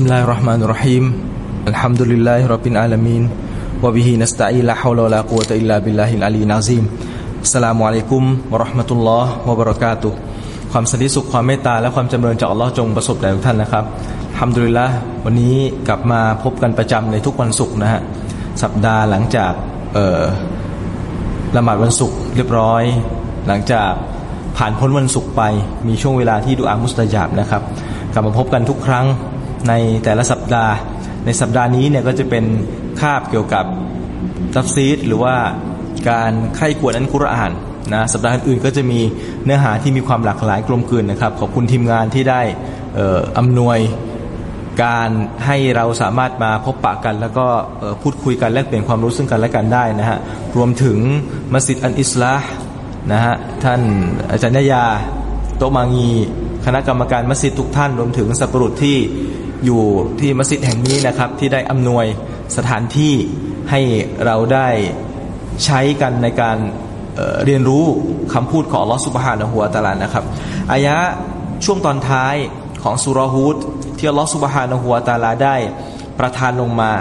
بسم الله الرحمن الرحيم الحمد لله رب العالمين وبه نستعين لا حول ولا قوة إلا بالله العلي العظيم السلام عليكم ورحمة الله وبركاته ความสันติสุขความเมตตาและความจำเริญจากอัลลอฮ์จงประสบแด่ทุกท่านนะครับฮัมดุลิลละวันนี้กลับมาพบกันประจำในทุกวันศุกร์นะฮะสัปดาห์หลังจากละหมาดวันศุกร์เรียบร้อย หลังจากผ่านพ้นวันศุกร์ไปมีช่วงเวลาที่ดูอามุสตาญาบนะครับ กลับมาพบกันทุกครั้ง ในแต่ละสัปดาห์ ในสัปดาห์นี้เนี่ยก็จะเป็นคาบเกี่ยวกับตัฟซีดหรือว่าการไข้กวดอันกุรอานนะสัปดาห์อื่นก็จะมีเนื้อหาที่มีความหลากหลายกลมกลืนนะครับขอบคุณทีมงานที่ได้อำนวยการให้เราสามารถมาพบปะกัน แล้วก็พูดคุยกันแลกเปลี่ยนความรู้ซึ่งกันและกันได้นะฮะรวมถึงมัสยิดอันอิสลาห์นะฮะท่านอาจารย์ยาโตมางี คณะกรรมการมัสยิดทุกท่าน รวมถึงสัปรุษที่ อยู่ที่มัสยิดแห่งนี้นะครับ ที่ได้อำนวยสถานที่ให้เราได้ใช้กันในการเเรียนรู้คำพูดของลอสุบฮานะฮัวตาลานะครับอายะช่วงตอนท้ายของสุรฮูดที่ลอสุบฮานะฮัวตาลาได้ประทานลงมา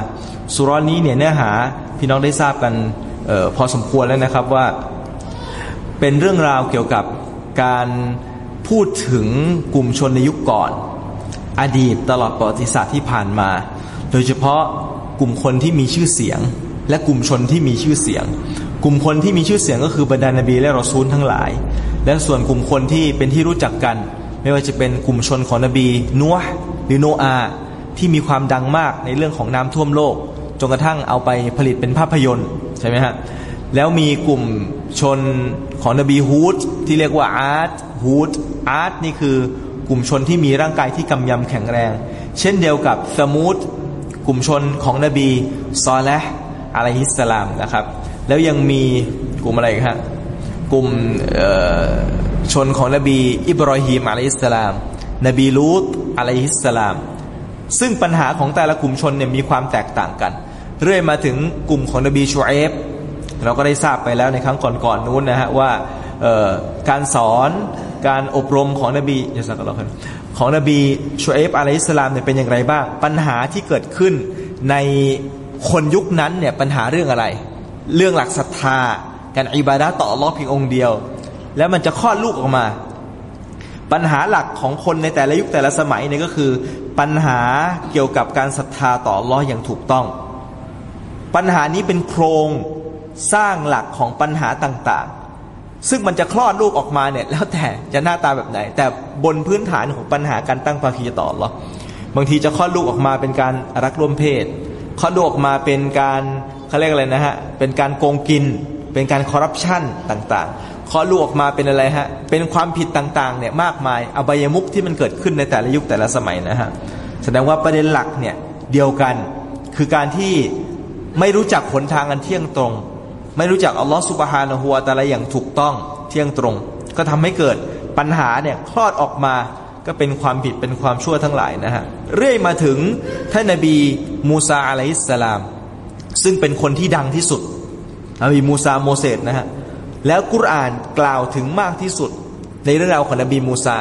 สุรนี้เนี่ยเนื้อหาพี่น้องได้ทราบกันออพอสมควรแล้วนะครับว่า เป็นเรื่องราวเกี่ยวกับการพูดถึงกลุ่มชนในยุคก่อน อดีตตลอดประวัติศาสตร์ที่ผ่านมา โดยเฉพาะกลุ่มคนที่มีชื่อเสียง และกลุ่มชนที่มีชื่อเสียง กลุ่มคนที่มีชื่อเสียงก็คือบรรดานบีและรอซูลทั้งหลาย และส่วนกลุ่มคนที่เป็นที่รู้จักกัน ไม่ว่าจะเป็นกลุ่มชนของนบีนัวหรือโนอาที่มีความดังมากในเรื่องของน้ำท่วมโลกจนกระทั่งเอาไปผลิตเป็นภาพยนตร์ใช่ไหมฮะแล้วมีกลุ่มชนของนบีฮูดที่เรียกว่าอาร์ตฮูดอาร์ตนี่คือ กลุ่มชนที่มีร่างกายที่กำยำแข็งแรง เช่นเดียวกับสมูดกลุ่มชนของนบีซอลและอะลัยฮิสสลามนะครับ แล้วยังมีกลุ่มอะไรครับกลุ่มชนของนบีอิบรอฮีมอะลัยฮิสสลาม นบีลูตอะลัยฮิสสลาม ซึ่งปัญหาของแต่ละกลุ่มชนเนี่ยมีความแตกต่างกัน เรื่อยมาถึงกลุ่มของนบีชูเอฟเราก็ได้ทราบไปแล้วในครั้งก่อนๆนนู้นนะฮะว่าการสอน การอบรมของนบียาสักเราของนบีชูเอฟอะลัยฮิสลามเนี่ยเป็นอย่างไรบ้าง ปัญหาที่เกิดขึ้นในคนยุคนั้นเนี่ยปัญหาเรื่องอะไร เรื่องหลักศรัทธา การอิบาดะต่อรอเพียงองค์เดียว แล้วมันจะคลอดลูกออกมา ปัญหาหลักของคนในแต่ละยุคแต่ละสมัยเนี่ยก็คือ ปัญหาเกี่ยวกับการศรัทธาต่อรออย่างถูกต้อง ปัญหานี้เป็นโครงสร้างหลักของปัญหาต่าง ซึ่งมันจะคลอดลูกออกมาเนี่ยแล้วแต่จะหน้าตาแบบไหน แต่บนพื้นฐานของปัญหาการตั้งภาคีต่อหรอบางทีจะคลอดลูกออกมาเป็นการรักร่วมเพศคลอดลูกออกมาเป็นการเขาเรียกอะไรนะฮะเป็นการโกงกิน เป็นการคอร์รัปชันต่างๆคลอดลูกออกมาเป็นอะไรฮะเป็นความผิดต่างๆเนี่ยมากมายอบายมุกที่มันเกิดขึ้นในแต่ละยุคแต่ละสมัยนะฮะแสดงว่าประเด็นหลักเนี่ยเดียวกันคือการที่ไม่รู้จักหนทางอันเที่ยงตรง ไม่รู้จักอัลลอฮฺสุบฮานะฮัวแต่ละอย่างถูกต้องเที่ยงตรง ก็ทำให้เกิดปัญหาเนี่ยคลอดออกมาก็เป็นความผิดเป็นความชั่วทั้งหลายนะฮะเรื่อยมาถึงท่านนบีมูซาعليه السلام ซึ่งเป็นคนที่ดังที่สุดนบีมูซาโมเสสนะฮะแล้วกุรอานกล่าวถึงมากที่สุด ในเรื่องราวของนบีมูซา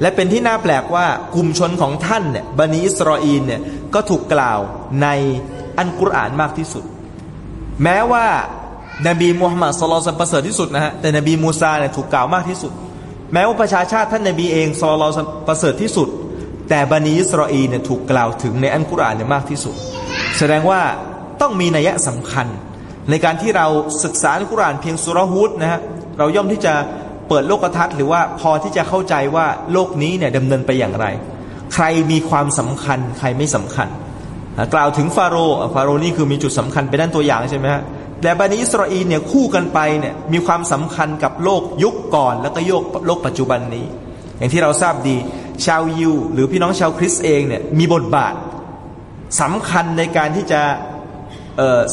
และเป็นที่น่าแปลกว่ากลุ่มชนของท่านเนี่ยบะนีอิสราเอลเนี่ยก็ถูกกล่าวในอัลกุรอานมากที่สุด แม้ว่า นบีมูฮัมมัดصلى اللهประเสริฐที่สุดนะฮะแต่นบีมูซาเนี่ยถูกกล่าวมากที่สุด แม้ว่าประชาชาติท่านนบีเองสุลลัลประเสริฐที่สุด แต่บันิอิสราเอลเนี่ยถูกกล่าวถึงในอันกุรอานเนี่ยมากที่สุด แสดงว่าต้องมีนัยสำคัญ ในการที่เราศึกษาอันกุรอานเพียงสุรฮูดนะฮะเราย่อมที่จะเปิดโลกทัศน์หรือว่าพอที่จะเข้าใจว่าโลกนี้เนี่ยดำเนินไปอย่างไร ใครมีความสำคัญใครไม่สำคัญ กล่าวถึงฟาโรห์ฟาโรห์นี่คือมีจุดสำคัญเป็นด้านตัวอย่างใช่ไหมฮะ แต่บันิอิสราเอลเนี่ยคู่กันไปเนี่ยมีความสำคัญกับโลกยุคก่อน แล้วก็โยกโลกปัจจุบันนี้ อย่างที่เราทราบดี ชาวยิว หรือพี่น้องชาวคริสต์เองเนี่ยมีบทบาทสำคัญในการที่จะ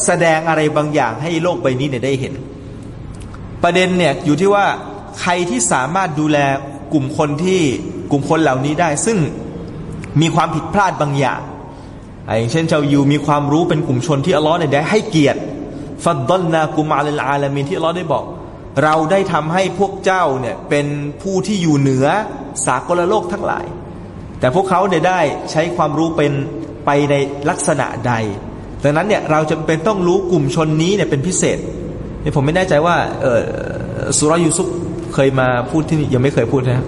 แสดงอะไรบางอย่างให้โลกใบนี้เนี่ยได้เห็น ประเด็นเนี่ยอยู่ที่ว่าใครที่สามารถดูแลกลุ่มคนที่กลุ่มคนเหล่านี้ได้ ซึ่งมีความผิดพลาดบางอย่างอย่างเช่นชาวยิวมีความรู้เป็นกลุ่มชนที่อัลลอฮ์เนี่ยได้ให้เกียรติ ฟัดดลนากุมาลอาลามินที่เราได้บอก เราได้ทำให้พวกเจ้าเนี่ยเป็นผู้ที่อยู่เหนือสากลโลกทั้งหลาย แต่พวกเขาเนี่ยได้ใช้ความรู้เป็นไปในลักษณะใด ดังนั้นเนี่ยเราจะเป็นต้องรู้กลุ่มชนนี้เนี่ยเป็นพิเศษเนี่ยผมไม่แน่ใจว่าเออสุรยูซุฟเคยมาพูดที่นี่ยังไม่เคยพูดนะ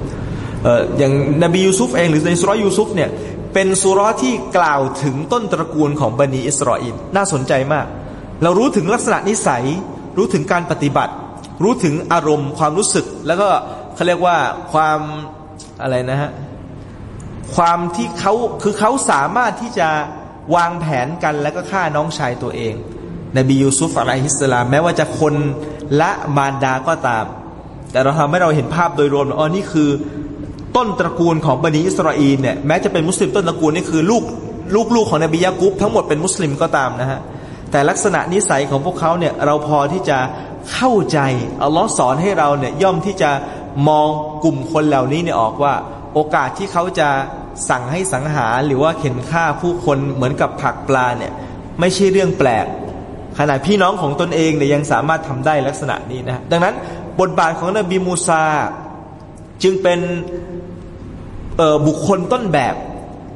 เอออย่างนบียูซุฟเองหรือในสุรยูซุฟเนี่ยเป็นสุรที่กล่าวถึงต้นตระกูลของบันิอิสราเอลน่าสนใจมาก เรารู้ถึงลักษณะนิสัย รู้ถึงการปฏิบัติ รู้ถึงอารมณ์ความรู้สึก แล้วก็เขาเรียกว่าความอะไรนะฮะความที่เขาคือเขาสามารถที่จะวางแผนกันแล้วก็ฆ่าน้องชายตัวเองนบียูซุฟอะลัยฮิสลามแม้ว่าจะคนละมารดาก็ตาม แต่เราทำให้เราเห็นภาพโดยรวมอ๋อนี่คือต้นตระกูลของบันิอิสราเอลเนี่ยแม้จะเป็นมุสลิมต้นตระกูลนี่คือลูกลูกๆของนบียะกุบทั้งหมดเป็นมุสลิมก็ตามนะฮะ แต่ลักษณะนิสัยของพวกเขาเนี่ยเราพอที่จะเข้าใจอัลลอฮ์สอนให้เราเนี่ยย่อมที่จะมองกลุ่มคนเหล่านี้เนี่ยออกว่า โอกาสที่เขาจะสั่งให้สังหารหรือว่าเข็นฆ่าผู้คนเหมือนกับผักปลาเนี่ยไม่ใช่เรื่องแปลกขนาดพี่น้องของตนเองเนี่ยยังสามารถทำได้ลักษณะนี้นะดังนั้นบทบาทของนบีมูซา จึงเป็นบุคคลต้นแบบ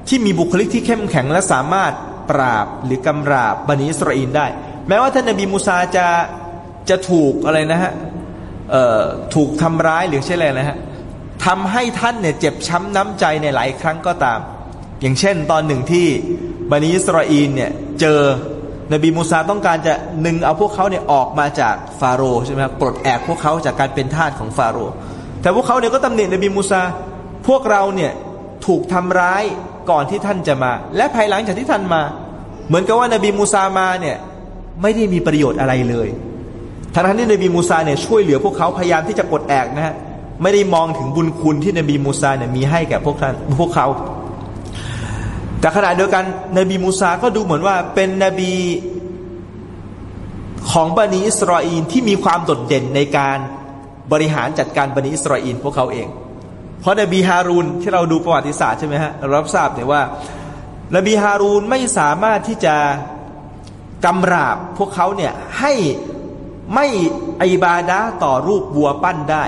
ที่มีบุคลิกที่เข้มแข็งและสามารถ ปราบหรือกำราบบันิสราเอลได้ แม้ว่าท่านนบีมูซาจะจะถูกอะไรนะฮะถูกทำร้ายหรือใช่อะไรนะฮะทำให้ท่านเนี่ยเจ็บช้ำน้ำใจในหลายครั้งก็ตาม อย่างเช่น ตอนหนึ่งที่บันิสราเอลเนี่ยเจอนบีมูซาต้องการจะนึงเอาพวกเขาเนี่ยออกมาจากฟาโรห์ใช่ไหมครับปลดแอกพวกเขาจากการเป็นทาสของฟาโรห์แต่พวกเขาเนี่ยก็ตำหนินบีมูซาพวกเราเนี่ยถูกทำร้ายก่อนที่ท่านจะมา และภายหลังจากที่ท่านมา เหมือนกับว่านบีมูซามาเนี่ยไม่ได้มีประโยชน์อะไรเลยทั้งที่นบีมูซาเนี่ยช่วยเหลือพวกเขาพยายามที่จะกดแอกนะฮะไม่ได้มองถึงบุญคุณที่นบีมูซาเนี่ยมีให้แก่พวกท่านพวกเขา แต่ขณะเดียวกันนบีมูซาก็ดูเหมือนว่าเป็นนบีของบันิอิสราเอลที่มีความโดดเด่นในการบริหารจัดการบันิอิสราเอลพวกเขาเอง เพราะนบีฮารูนที่เราดูประวัติศาสตร์ใช่ไหมฮะรารับทราบเนี่ยว่า นบีฮารูนไม่สามารถที่จะกำราบพวกเขาเนี่ยให้ไม่อิบาดาต่อรูปบัวปั้นได้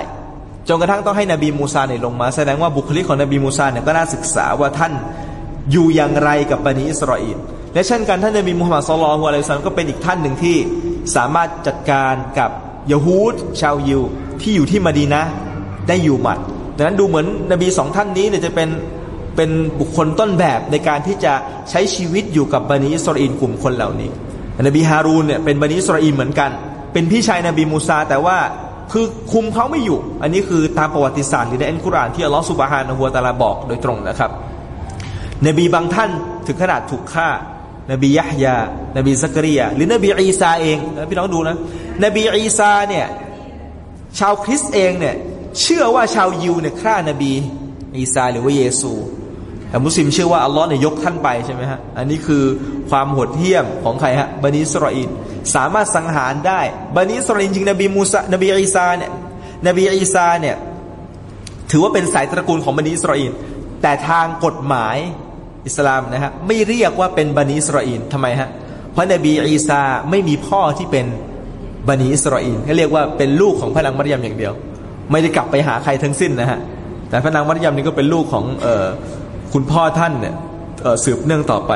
จนกระทั่งต้องให้นบีมูซาเนี่ยลงมา แสดงว่าบุคลิกของนบีมูซาเนี่ยก็น่าศึกษาว่าท่านอยู่อย่างไรกับบันิอิสราเอลและเช่นกันท่านนบีมุฮัมมัดสุลลัลฮุอะลัยฮิสลามก็เป็นอีกท่านหนึ่งที่สามารถจัดการกับยะฮูดชาวยิวที่อยู่ที่มดีนะได้อยู่หมัดดังนั้นดูเหมือนนบีสองท่านนี้เนี่ยจะเป็น เป็นบุคคลต้นแบบในการที่จะใช้ชีวิตอยู่กับบันิอิสราเอลกลุ่มคนเหล่านี้ นบีฮารูนเนี่ยเป็นบันิอิสราเอลเหมือนกัน เป็นพี่ชายนบีมูซาแต่ว่าคือคุมเขาไม่อยู่ อันนี้คือตามประวัติศาสตร์หรือในอัลกุรอานที่อัลลอฮฺสุบฮานะฮัวตาลาบอกโดยตรงนะครับ นบีบางท่านถึงขนาดถูกฆ่า นบียะฮยา นบีซะกะรียาหรือนบีอีซาเองพี่น้องดูนะ นบีอีซาเนี่ยชาวคริสต์เองเนี่ยเชื่อว่าชาวยิวเนี่ยฆ่านบีอีซาหรือว่าเยซู แต่มุสลิมเชื่อว่าอัลลอฮ์เนี่ยยกท่านไปใช่ไหมฮะ อันนี้คือความโหดเหี้ยมของใครฮะบะนีอิสรออีลสามารถสังหารได้บะนีอิสรออีลจริงนบีมูซานบีอีซาเนี่ยนบีอีซาเนี่ยถือว่าเป็นสายตระกูลของบันิสราอิลแต่ทางกฎหมายอิสลามนะฮะไม่เรียกว่าเป็นบันิสราอิลทำไมฮะเพราะนบีอีซาไม่มีพ่อที่เป็นบันิอิสราอิลเขาเรียกว่าเป็นลูกของพระนางมัรยมอย่างเดียว ไม่ได้กลับไปหาใครทั้งสิ้นนะฮะแต่พระนางมัรยมนี่ก็เป็นลูกของเออ คุณพ่อท่านเนี่ยสืบเนื่องต่อไป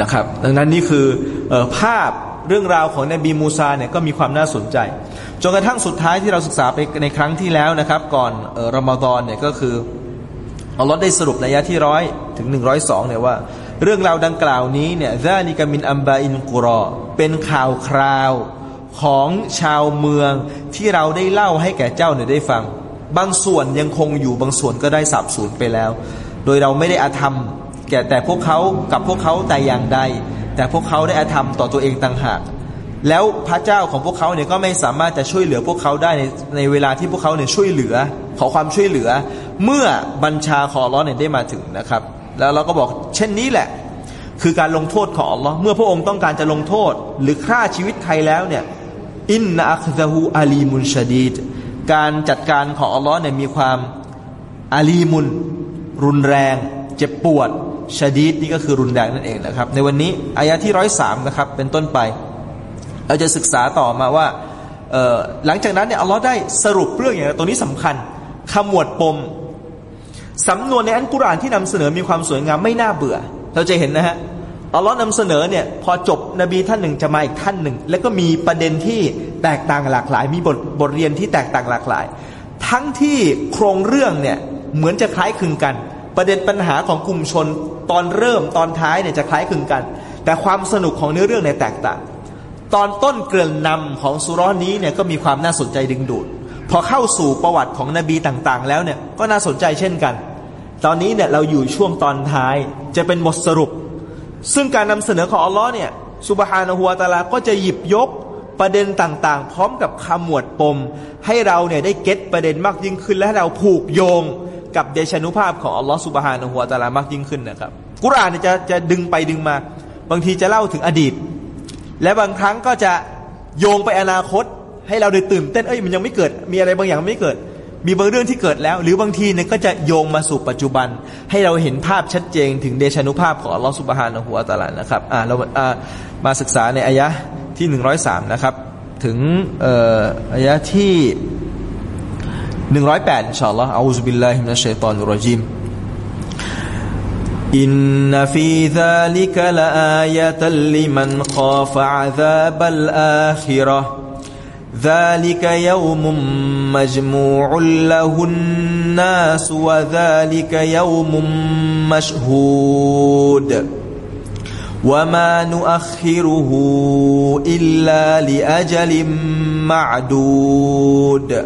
นะครับ ดังนั้นนี่คืออภาพเรื่องราวของนบีมูซาเนี่ยก็มีความน่าสนใจจนกระทั่งสุดท้ายที่เราศึกษาไปในครั้งที่แล้วนะครับ ก่อนรอมฎอนเนี่ยก็คืออัลลอฮ์ได้สรุปในยะที่ร้อยถึงหนึ่งร้อยสองเนี่ยว่า เรื่องราวดังกล่าวนี้เนี่ยซาลิกามินอัมบาอินกุรอเป็นข่าวคราวของชาวเมืองที่เราได้เล่าให้แก่เจ้าเนี่ยได้ฟัง บางส่วนยังคงอยู่บางส่วนก็ได้สับสูญไปแล้ว โดยเราไม่ได้อาธรรม แก่แต่พวกเขากับพวกเขาแต่อย่างใด แต่พวกเขาได้อาธรรมต่อตัวเองต่างหาก แล้วพระเจ้าของพวกเขาเนี่ยก็ไม่สามารถจะช่วยเหลือพวกเขาได้ในในเวลาที่พวกเขาเนี่ยช่วยเหลือ ขอความช่วยเหลือ เมื่อบัญชาของอัลลอฮ์เนี่ยได้มาถึงนะครับ แล้วเราก็บอกเช่นนี้แหละ คือการลงโทษของอัลลอฮ์เมื่อพระองค์ต้องการจะลงโทษ หรือฆ่าชีวิตใครแล้วเนี่ยอินนาอัคซะฮูอาลีมุนชดีดการจัดการของอัลลอฮ์เนี่ยมีความอาลีมุน รุนแรง เจ็บปวดชาดีดนี่ก็คือรุนแรงนั่นเองนะครับ ในวันนี้อายะที่ร้อยสามนะครับ เป็นต้นไป เราจะศึกษาต่อมาว่าหลังจากนั้นเนี่ยอัลลอฮ์ได้สรุปเรื่องอย่างตัวนี้สำคัญขมวดปมสำนวนในอันกุรานที่นำเสนอมีความสวยงามไม่น่าเบื่อ เราจะเห็นนะฮะอัลลอฮ์นำเสนอเนี่ยพอจบนบีท่านหนึ่งจะมาอีกท่านหนึ่ง แล้วก็มีประเด็นที่แตกต่างหลากหลาย มีบทบทเรียนที่แตกต่างหลากหลาย ทั้งที่โครงเรื่องเนี่ยเหมือนจะคล้ายคลึงกัน ประเด็นปัญหาของกลุ่มชนตอนเริ่มตอนท้ายเนี่ยจะคล้ายคลึงกัน แต่ความสนุกของเนื้อเรื่องเนี่ยแตกต่าง ตอนต้นเกริ่อนนำของสุร้อนนี้เนี่ยก็มีความน่าสนใจดึงดูด พอเข้าสู่ประวัติของนบีต่างๆ แล้วเนี่ยก็น่าสนใจเช่นกัน ตอนนี้เนี่ยเราอยู่ช่วงตอนท้ายจะเป็นบทสรุป ซึ่งการนำเสนอของอัลลอฮ์เนี่ยสุบฮานะฮัวตาลาก็จะหยิบยกประเด็นต่างๆ พร้อมกับคำหมวดปม ให้เราเนี่ยได้เก็ตประเด็นมากยิ่งขึ้นและเราผูกโยง กับเดชานุภาพของอัลลอฮ์สุบฮานะฮัวตาลามากยิ่งขึ้นนะครับ กุรอานจะจะดึงไปดึงมา บางทีจะเล่าถึงอดีต และบางครั้งก็จะโยงไปอนาคต ให้เราได้ตื่นเต้นเอ้ยมันยังไม่เกิด มีอะไรบางอย่างไม่เกิด มีบางเรื่องที่เกิดแล้ว หรือบางทีเนี่ยก็จะโยงมาสู่ปัจจุบัน ให้เราเห็นภาพชัดเจนถึงเดชานุภาพของอัลลอฮฺสุบฮานะฮูวตะอาลานะครับอ่าเราอ่ามาศึกษาในอายะที่หนึ่งร้อยสามนะครับ ถึงเอ่ออายะที่ หนึ่งร้อยแปดอินชาอัลลอฮ์อาอูซุบิลลาฮิมินัชชัยฏอนุรรจีม إن في ذلك لآية لمن خاف عذاب الآخرة ذلك يوم مجموع له الناس وذلك يوم مشهود وما نؤخره إلا لأجل معدود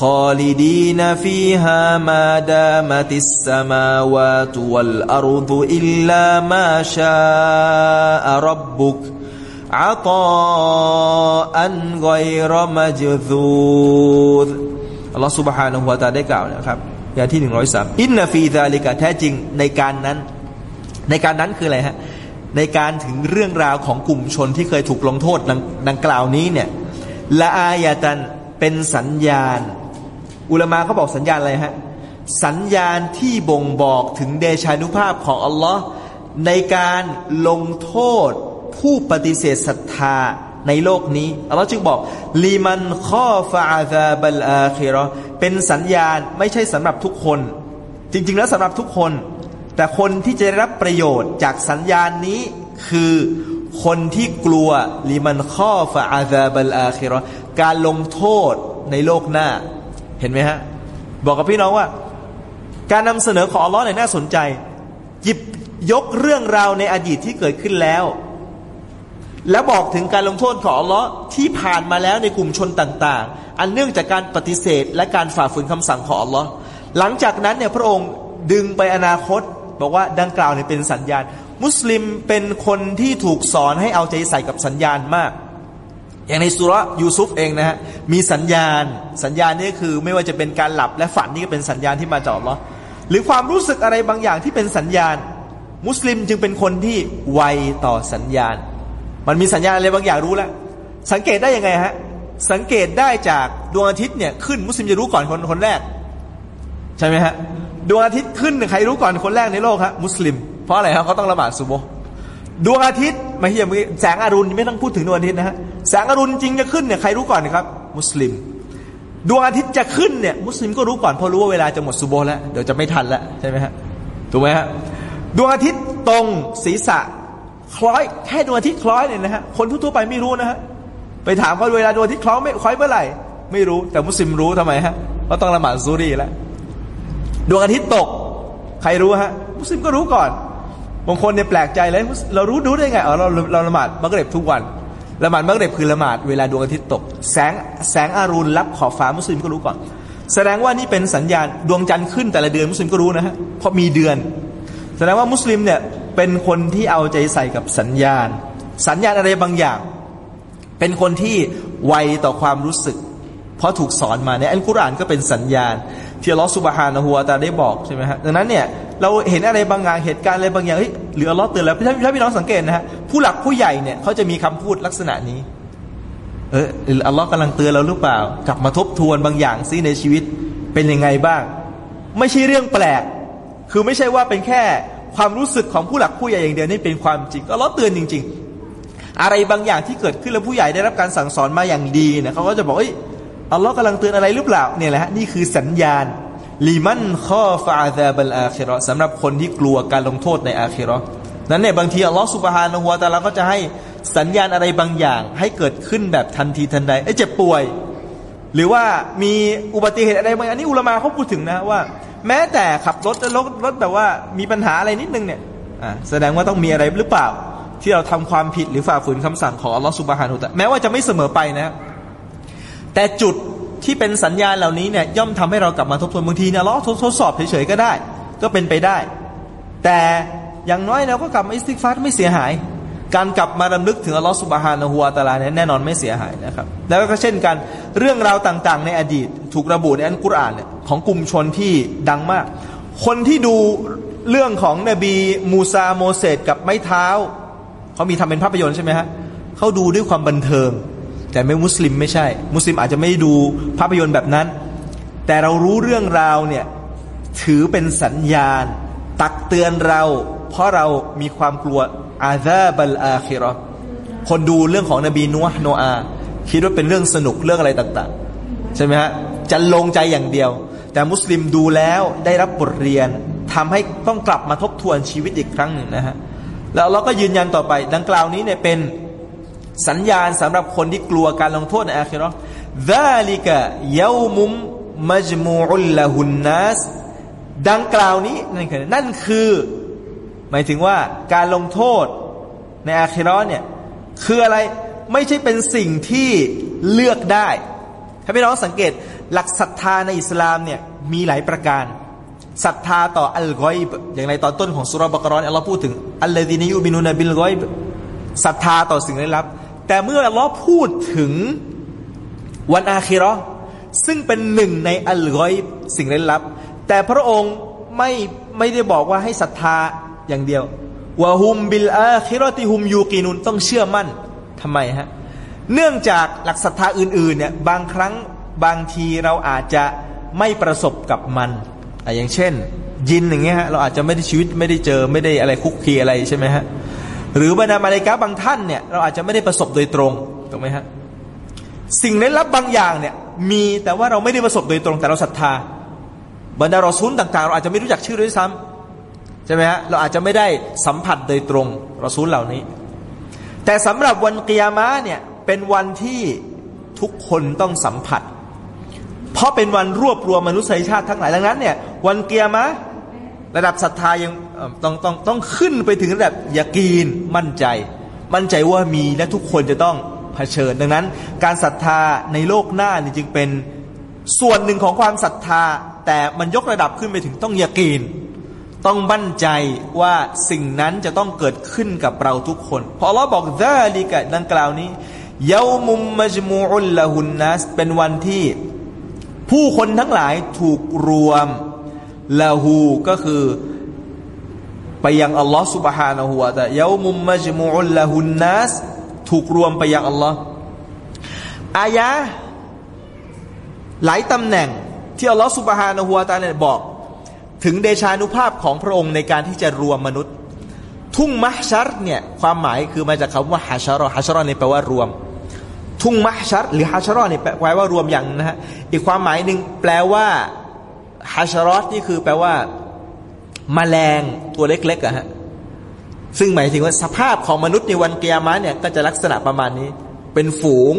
خالدين فيها ما دامت السماوات والأرض إلا ما شاء ربك عطاء غير مجذوذ อัลลอฮฺ سبحانه และ تعالى ได้กล่าวนะครับอย่างที่หนึ่งร้อยสามอินนฟีซาลิกะแท้จริงในการนั้น ในการนั้นคืออะไรฮะในการถึงเรื่องราวของกลุ่มชนที่เคยถูกลงโทษดังดังกล่าวนี้เนี่ยละอายาตันเป็นสัญญาณ อุลมาเขาบอกสัญญาณอะไรฮะ สัญญาณที่บ่งบอกถึงเดชานุภาพของอัลลอฮ์ในการลงโทษผู้ปฏิเสธศรัทธาในโลกนี้อัลลอฮ์จึงบอกลีมันข้อฟาอาซาบัลอาคิรอเป็นสัญญาณไม่ใช่สำหรับทุกคน จริง ๆ แล้วสำหรับทุกคน แต่คนที่จะได้รับประโยชน์จากสัญญาณนี้คือคนที่กลัวลีมันข้อฟาอาซาบัลอาคิรอการลงโทษในโลกหน้า เห็นไหมฮะ บอกกับพี่น้องว่า การนำเสนอของอัลลอฮ์เนี่ยน่าสนใจ หยิบยกเรื่องราวในอดีตที่เกิดขึ้นแล้ว แล้วบอกถึงการลงโทษของอัลลอฮ์ที่ผ่านมาแล้วในกลุ่มชนต่าง ๆ อันเนื่องจากการปฏิเสธ และการฝ่าฝืนคำสั่งของอัลลอฮ์หลังจากนั้นเนี่ยพระองค์ดึงไปอนาคต บอกว่าดังกล่าวเนี่ยเป็นสัญญาณ มุสลิมเป็นคนที่ถูกสอนให้เอาใจใส่กับสัญญาณมาก อย่างในสุรยูซุฟเองนะฮะมีสัญญาณสัญญาณนี้คือไม่ว่าจะเป็นการหลับและฝันนี่ก็เป็นสัญญาณที่มาจากอัลลอฮ์หรือความรู้สึกอะไรบางอย่างที่เป็นสัญญาณ มุสลิมจึงเป็นคนที่ไวต่อสัญญาณ มันมีสัญญาณอะไรบางอย่างรู้แล้ว สังเกตได้ยังไงฮะสังเกตได้จากดวงอาทิตย์เนี่ยขึ้นมุสลิมจะรู้ก่อนคนคนแรก ใช่ไหมฮะดวงอาทิตย์ขึ้นใครรู้ก่อนคนแรกในโลกฮะมุสลิม เพราะอะไรครับเขาต้องละหมาดซุโบ ดวงอาทิตย์ไม่ใช่แสงอรุณไม่ต้องพูดถึงดวงอาทิตย์นะฮะแสงอรุณจริงจะขึ้นเนี่ยใครรู้ก่อนนะครับ มุสลิม ดวงอาทิตย์จะขึ้นเนี่ยมุสลิมก็รู้ก่อนเพราะรู้ว่าเวลาจะหมดซุโบแล้วเดี๋ยวจะไม่ทันแล้วใช่ไหมฮะถูกไหมฮะดวงอาทิตย์ตรงศีรษะคล้อยแค่ดวงอาทิตย์คล้อยเนี่ยนะฮะคนทั่วไปไม่รู้นะฮะไปถามเขาเวลาดวงอาทิตย์คล้อยไม่คล้อยเมื่อไหร่ ไม่รู้แต่มุสลิมรู้ทำไมฮะเพราะต้องละหมาดซูรีแล้วดวงอาทิตย์ตก ใครรู้ฮะมุสลิมก็รู้ก่อน บางคนเนี่ยแปลกใจเลยเรารู้ดูได้ไงอ๋อเราเราละหมาดมักเร็บทุกวันละหมาดมักเร็บคือละหมาดเวลาดวงอาทิตย์ตก แสงแสงอารุณรับขอบฟ้ามุสลิมก็รู้ก่อน แสดงว่านี่เป็นสัญญาณดวงจันทร์ขึ้นแต่ละเดือนมุสลิมก็รู้นะฮะเพราะมีเดือน แสดงว่ามุสลิมเนี่ยเป็นคนที่เอาใจใส่กับสัญญาณ สัญญาณอะไรบางอย่าง เป็นคนที่ไวต่อความรู้สึก เพราะถูกสอนมาในอัลกุรอานก็เป็นสัญญาณ ที่อัลลอฮฺสุบฮานะฮูวาตาได้บอกใช่ไหมฮะดังนั้นเนี่ยเราเห็นอะไรบางอย่างเหตุการณ์อะไรบางอย่างเฮ้ยหรืออัลลอฮ์เตือนแล้วพี่พี่น้องสังเกตนะฮะผู้หลักผู้ใหญ่เนี่ยเขาจะมีคำพูดลักษณะนี้ เอออัลลอฮ์กำลังเตือนเราหรือเปล่า กลับมาทบทวนบางอย่างซิในชีวิตเป็นยังไงบ้าง ไม่ใช่เรื่องแปลก คือไม่ใช่ว่าเป็นแค่ความรู้สึกของผู้หลักผู้ใหญ่อย่างเดียวนี่เป็นความจริงอัลลอฮ์เตือนจริง ๆ อะไรบางอย่างที่เกิดขึ้นแล้วผู้ใหญ่ได้รับการสั่งสอนมาอย่างดีเนี่ยเขาก็จะบอกเอ้ย อัลลอฮ์กำลังเตือนอะไรหรือเปล่าเนี่ยแหละนี่คือสัญญาณลีมันข้อฟาซาบัลอาคิรอสำหรับคนที่กลัวการลงโทษในอาคิรอนั้นเนี่ยบางทีอัลลอฮ์สุบฮานะฮัวตาลาก็จะให้สัญญาณอะไรบางอย่าง ให้เกิดขึ้นแบบทันทีทันใดไอ้เจ็บป่วย หรือว่ามีอุบัติเหตุอะไรบางอันนี้อุลามาเขาพูดถึงนะว่า แม้แต่ขับรถรถรถแบบว่ามีปัญหาอะไรนิดนึงเนี่ยอ่าแสดงว่าต้องมีอะไรหรือเปล่า ที่เราทำความผิดหรือฝ่าฝืนคำสั่งของอัลลอฮ์สุบฮานุตะแม้ว่าจะไม่เสมอไปนะ แต่จุดที่เป็นสัญญาณเหล่านี้เนี่ยย่อมทำให้เรากลับมาทบทวนบางทีเนี่ยเราทดสอบเฉยๆก็ได้ ก็เป็นไปได้ แต่อย่างน้อยเราก็กลับมาอิสติกฟาร์ไม่เสียหาย การกลับมาดำลึกถึงอัลลอฮฺสุบฮานะฮูวาตาลาเนี่ยแน่นอนไม่เสียหายนะครับ แล้วก็เช่นกันเรื่องราวต่างๆ ในอดีต ถูกระบุในอันกุรอานเนี่ยของกลุ่มชนที่ดังมาก คนที่ดูเรื่องของนบีมูซาโมเสสกับไม้เท้าเขามีทำเป็นภาพยนตร์ใช่ไหมฮะเขาดูด้วยความบันเทิง แต่ไม่มุสลิมไม่ใช่ มุสลิมอาจจะไม่ดูภาพยนตร์แบบนั้น แต่เรารู้เรื่องราวเนี่ยถือเป็นสัญญาณ ตักเตือนเรา เพราะเรามีความกลัวอาซาบัลอาคิรอคนดูเรื่องของนบีนัวโนอาคิดว่าเป็นเรื่องสนุกเรื่องอะไรต่าง ๆ ใช่ไหมฮะจะลงใจอย่างเดียว แต่มุสลิมดูแล้วได้รับบทเรียนทำให้ต้องกลับมาทบทวนชีวิตอีกครั้งหนึ่งนะฮะแล้วเราก็ยืนยันต่อไป ดังกล่าวนี้เนี่ยเป็น สัญญาณสำหรับคนที่กลัวการลงโทษในอาคิรอดาลิกะเยามุมมัจมูอุลละหุนนัสดังกล่าวนี้นั่นคือนั่นคือ หมายถึงว่าการลงโทษในอาคิรอเนี่ยคืออะไรไม่ใช่เป็นสิ่งที่เลือกได้ถ้าพี่น้องสังเกตหลักศรัทธาในอิสลามเนี่ยมีหลายประการศรัทธาต่ออัลกอยบอย่างในตอนต้นของสุรบกรอนอัลลอฮ์พูดถึงอัลลอฮีนิยูบินุนบิลกอยบศรัทธาต่อสิ่งลี้ลับ แต่เมื่ออัลลอฮ์พูดถึงวันอาคิรอซึ่งเป็นหนึ่งในอัลกอยสิ่งเร้นลับ แต่พระองค์ไม่ไม่ได้บอกว่าให้ศรัทธาอย่างเดียววะฮุมบิลอาคิรอติฮุมยูกีนุนต้องเชื่อมั่นทำไมฮะเนื่องจากหลักศรัทธาอื่นๆเนี่ยบางครั้งบางทีเราอาจจะไม่ประสบกับมันอย่างเช่น ยินอย่างเงี้ยฮะเราอาจจะไม่ได้ชีวิตไม่ได้เจอไม่ได้อะไรคุกคีอะไรใช่ไหมฮะ หรือบรรดามาเลกาบางท่านเนี่ยเราอาจจะไม่ได้ประสบโดยตรงถูกไหมฮะสิ่งเล้นลับบางอย่างเนี่ยมีแต่ว่าเราไม่ได้ประสบโดยตรงแต่เราศรัทธา บรรดารอซูลต่าง ๆ เราอาจจะไม่รู้จักชื่อด้วยซ้ำใช่ไหมฮะเราอาจจะไม่ได้สัมผัสโดยตรงรอซูลเหล่านี้ แต่สำหรับวันกิยามะเนี่ยเป็นวันที่ทุกคนต้องสัมผัส เพราะเป็นวันรวบรวมมนุษยชาติทั้งหลายดังนั้นเนี่ยวันเกียร์มะระดับศรัทธายัง ต้องต้องต้องขึ้นไปถึงระดับยากีนมั่นใจ มั่นใจว่ามีและทุกคนจะต้องเผชิญ ดังนั้น การศรัทธาในโลกหน้านี่จึงเป็นส่วนหนึ่งของความศรัทธา แต่มันยกระดับขึ้นไปถึงต้องยากีน ต้องมั่นใจว่าสิ่งนั้นจะต้องเกิดขึ้นกับเราทุกคนพอเราบอกดาลิกะดังกล่าวนี้เยามุมมัจมูอุลละหุนนัสเป็นวันที่ผู้คนทั้งหลายถูกรวมละหูก็คือ ไปยังอัลลอฮ์ سبحانه และฮูวะตะยามุมมัจมูอุลละฮุนนัสถูกรวมไปยังอัลลอฮ์อายะหลายตำแหน่งที่อัลลอฮ์สุบฮานะฮูวะตะเนี่ยบอก ถึงเดชานุภาพของพระองค์ในการที่จะรวมมนุษย์ ทุ่งมัชชัดเนี่ยความหมายคือมาจากคำว่าฮัชรอฮัชรอเนี่ยแปลว่ารวม ทุ่งมัชชัดหรือฮัชรอเนี่ยแปลว่ารวมอย่างนะฮะอีกความหมายหนึ่งแปลว่าฮัชรอนี่คือแปลว่า มแมลงตัวเล็กๆอะฮะซึ่งหมายถึงว่าสภาพของมนุษย์ในวันเกียร์มาเนี่ยก็จะลักษณะประมาณนี้ เป็นฝูง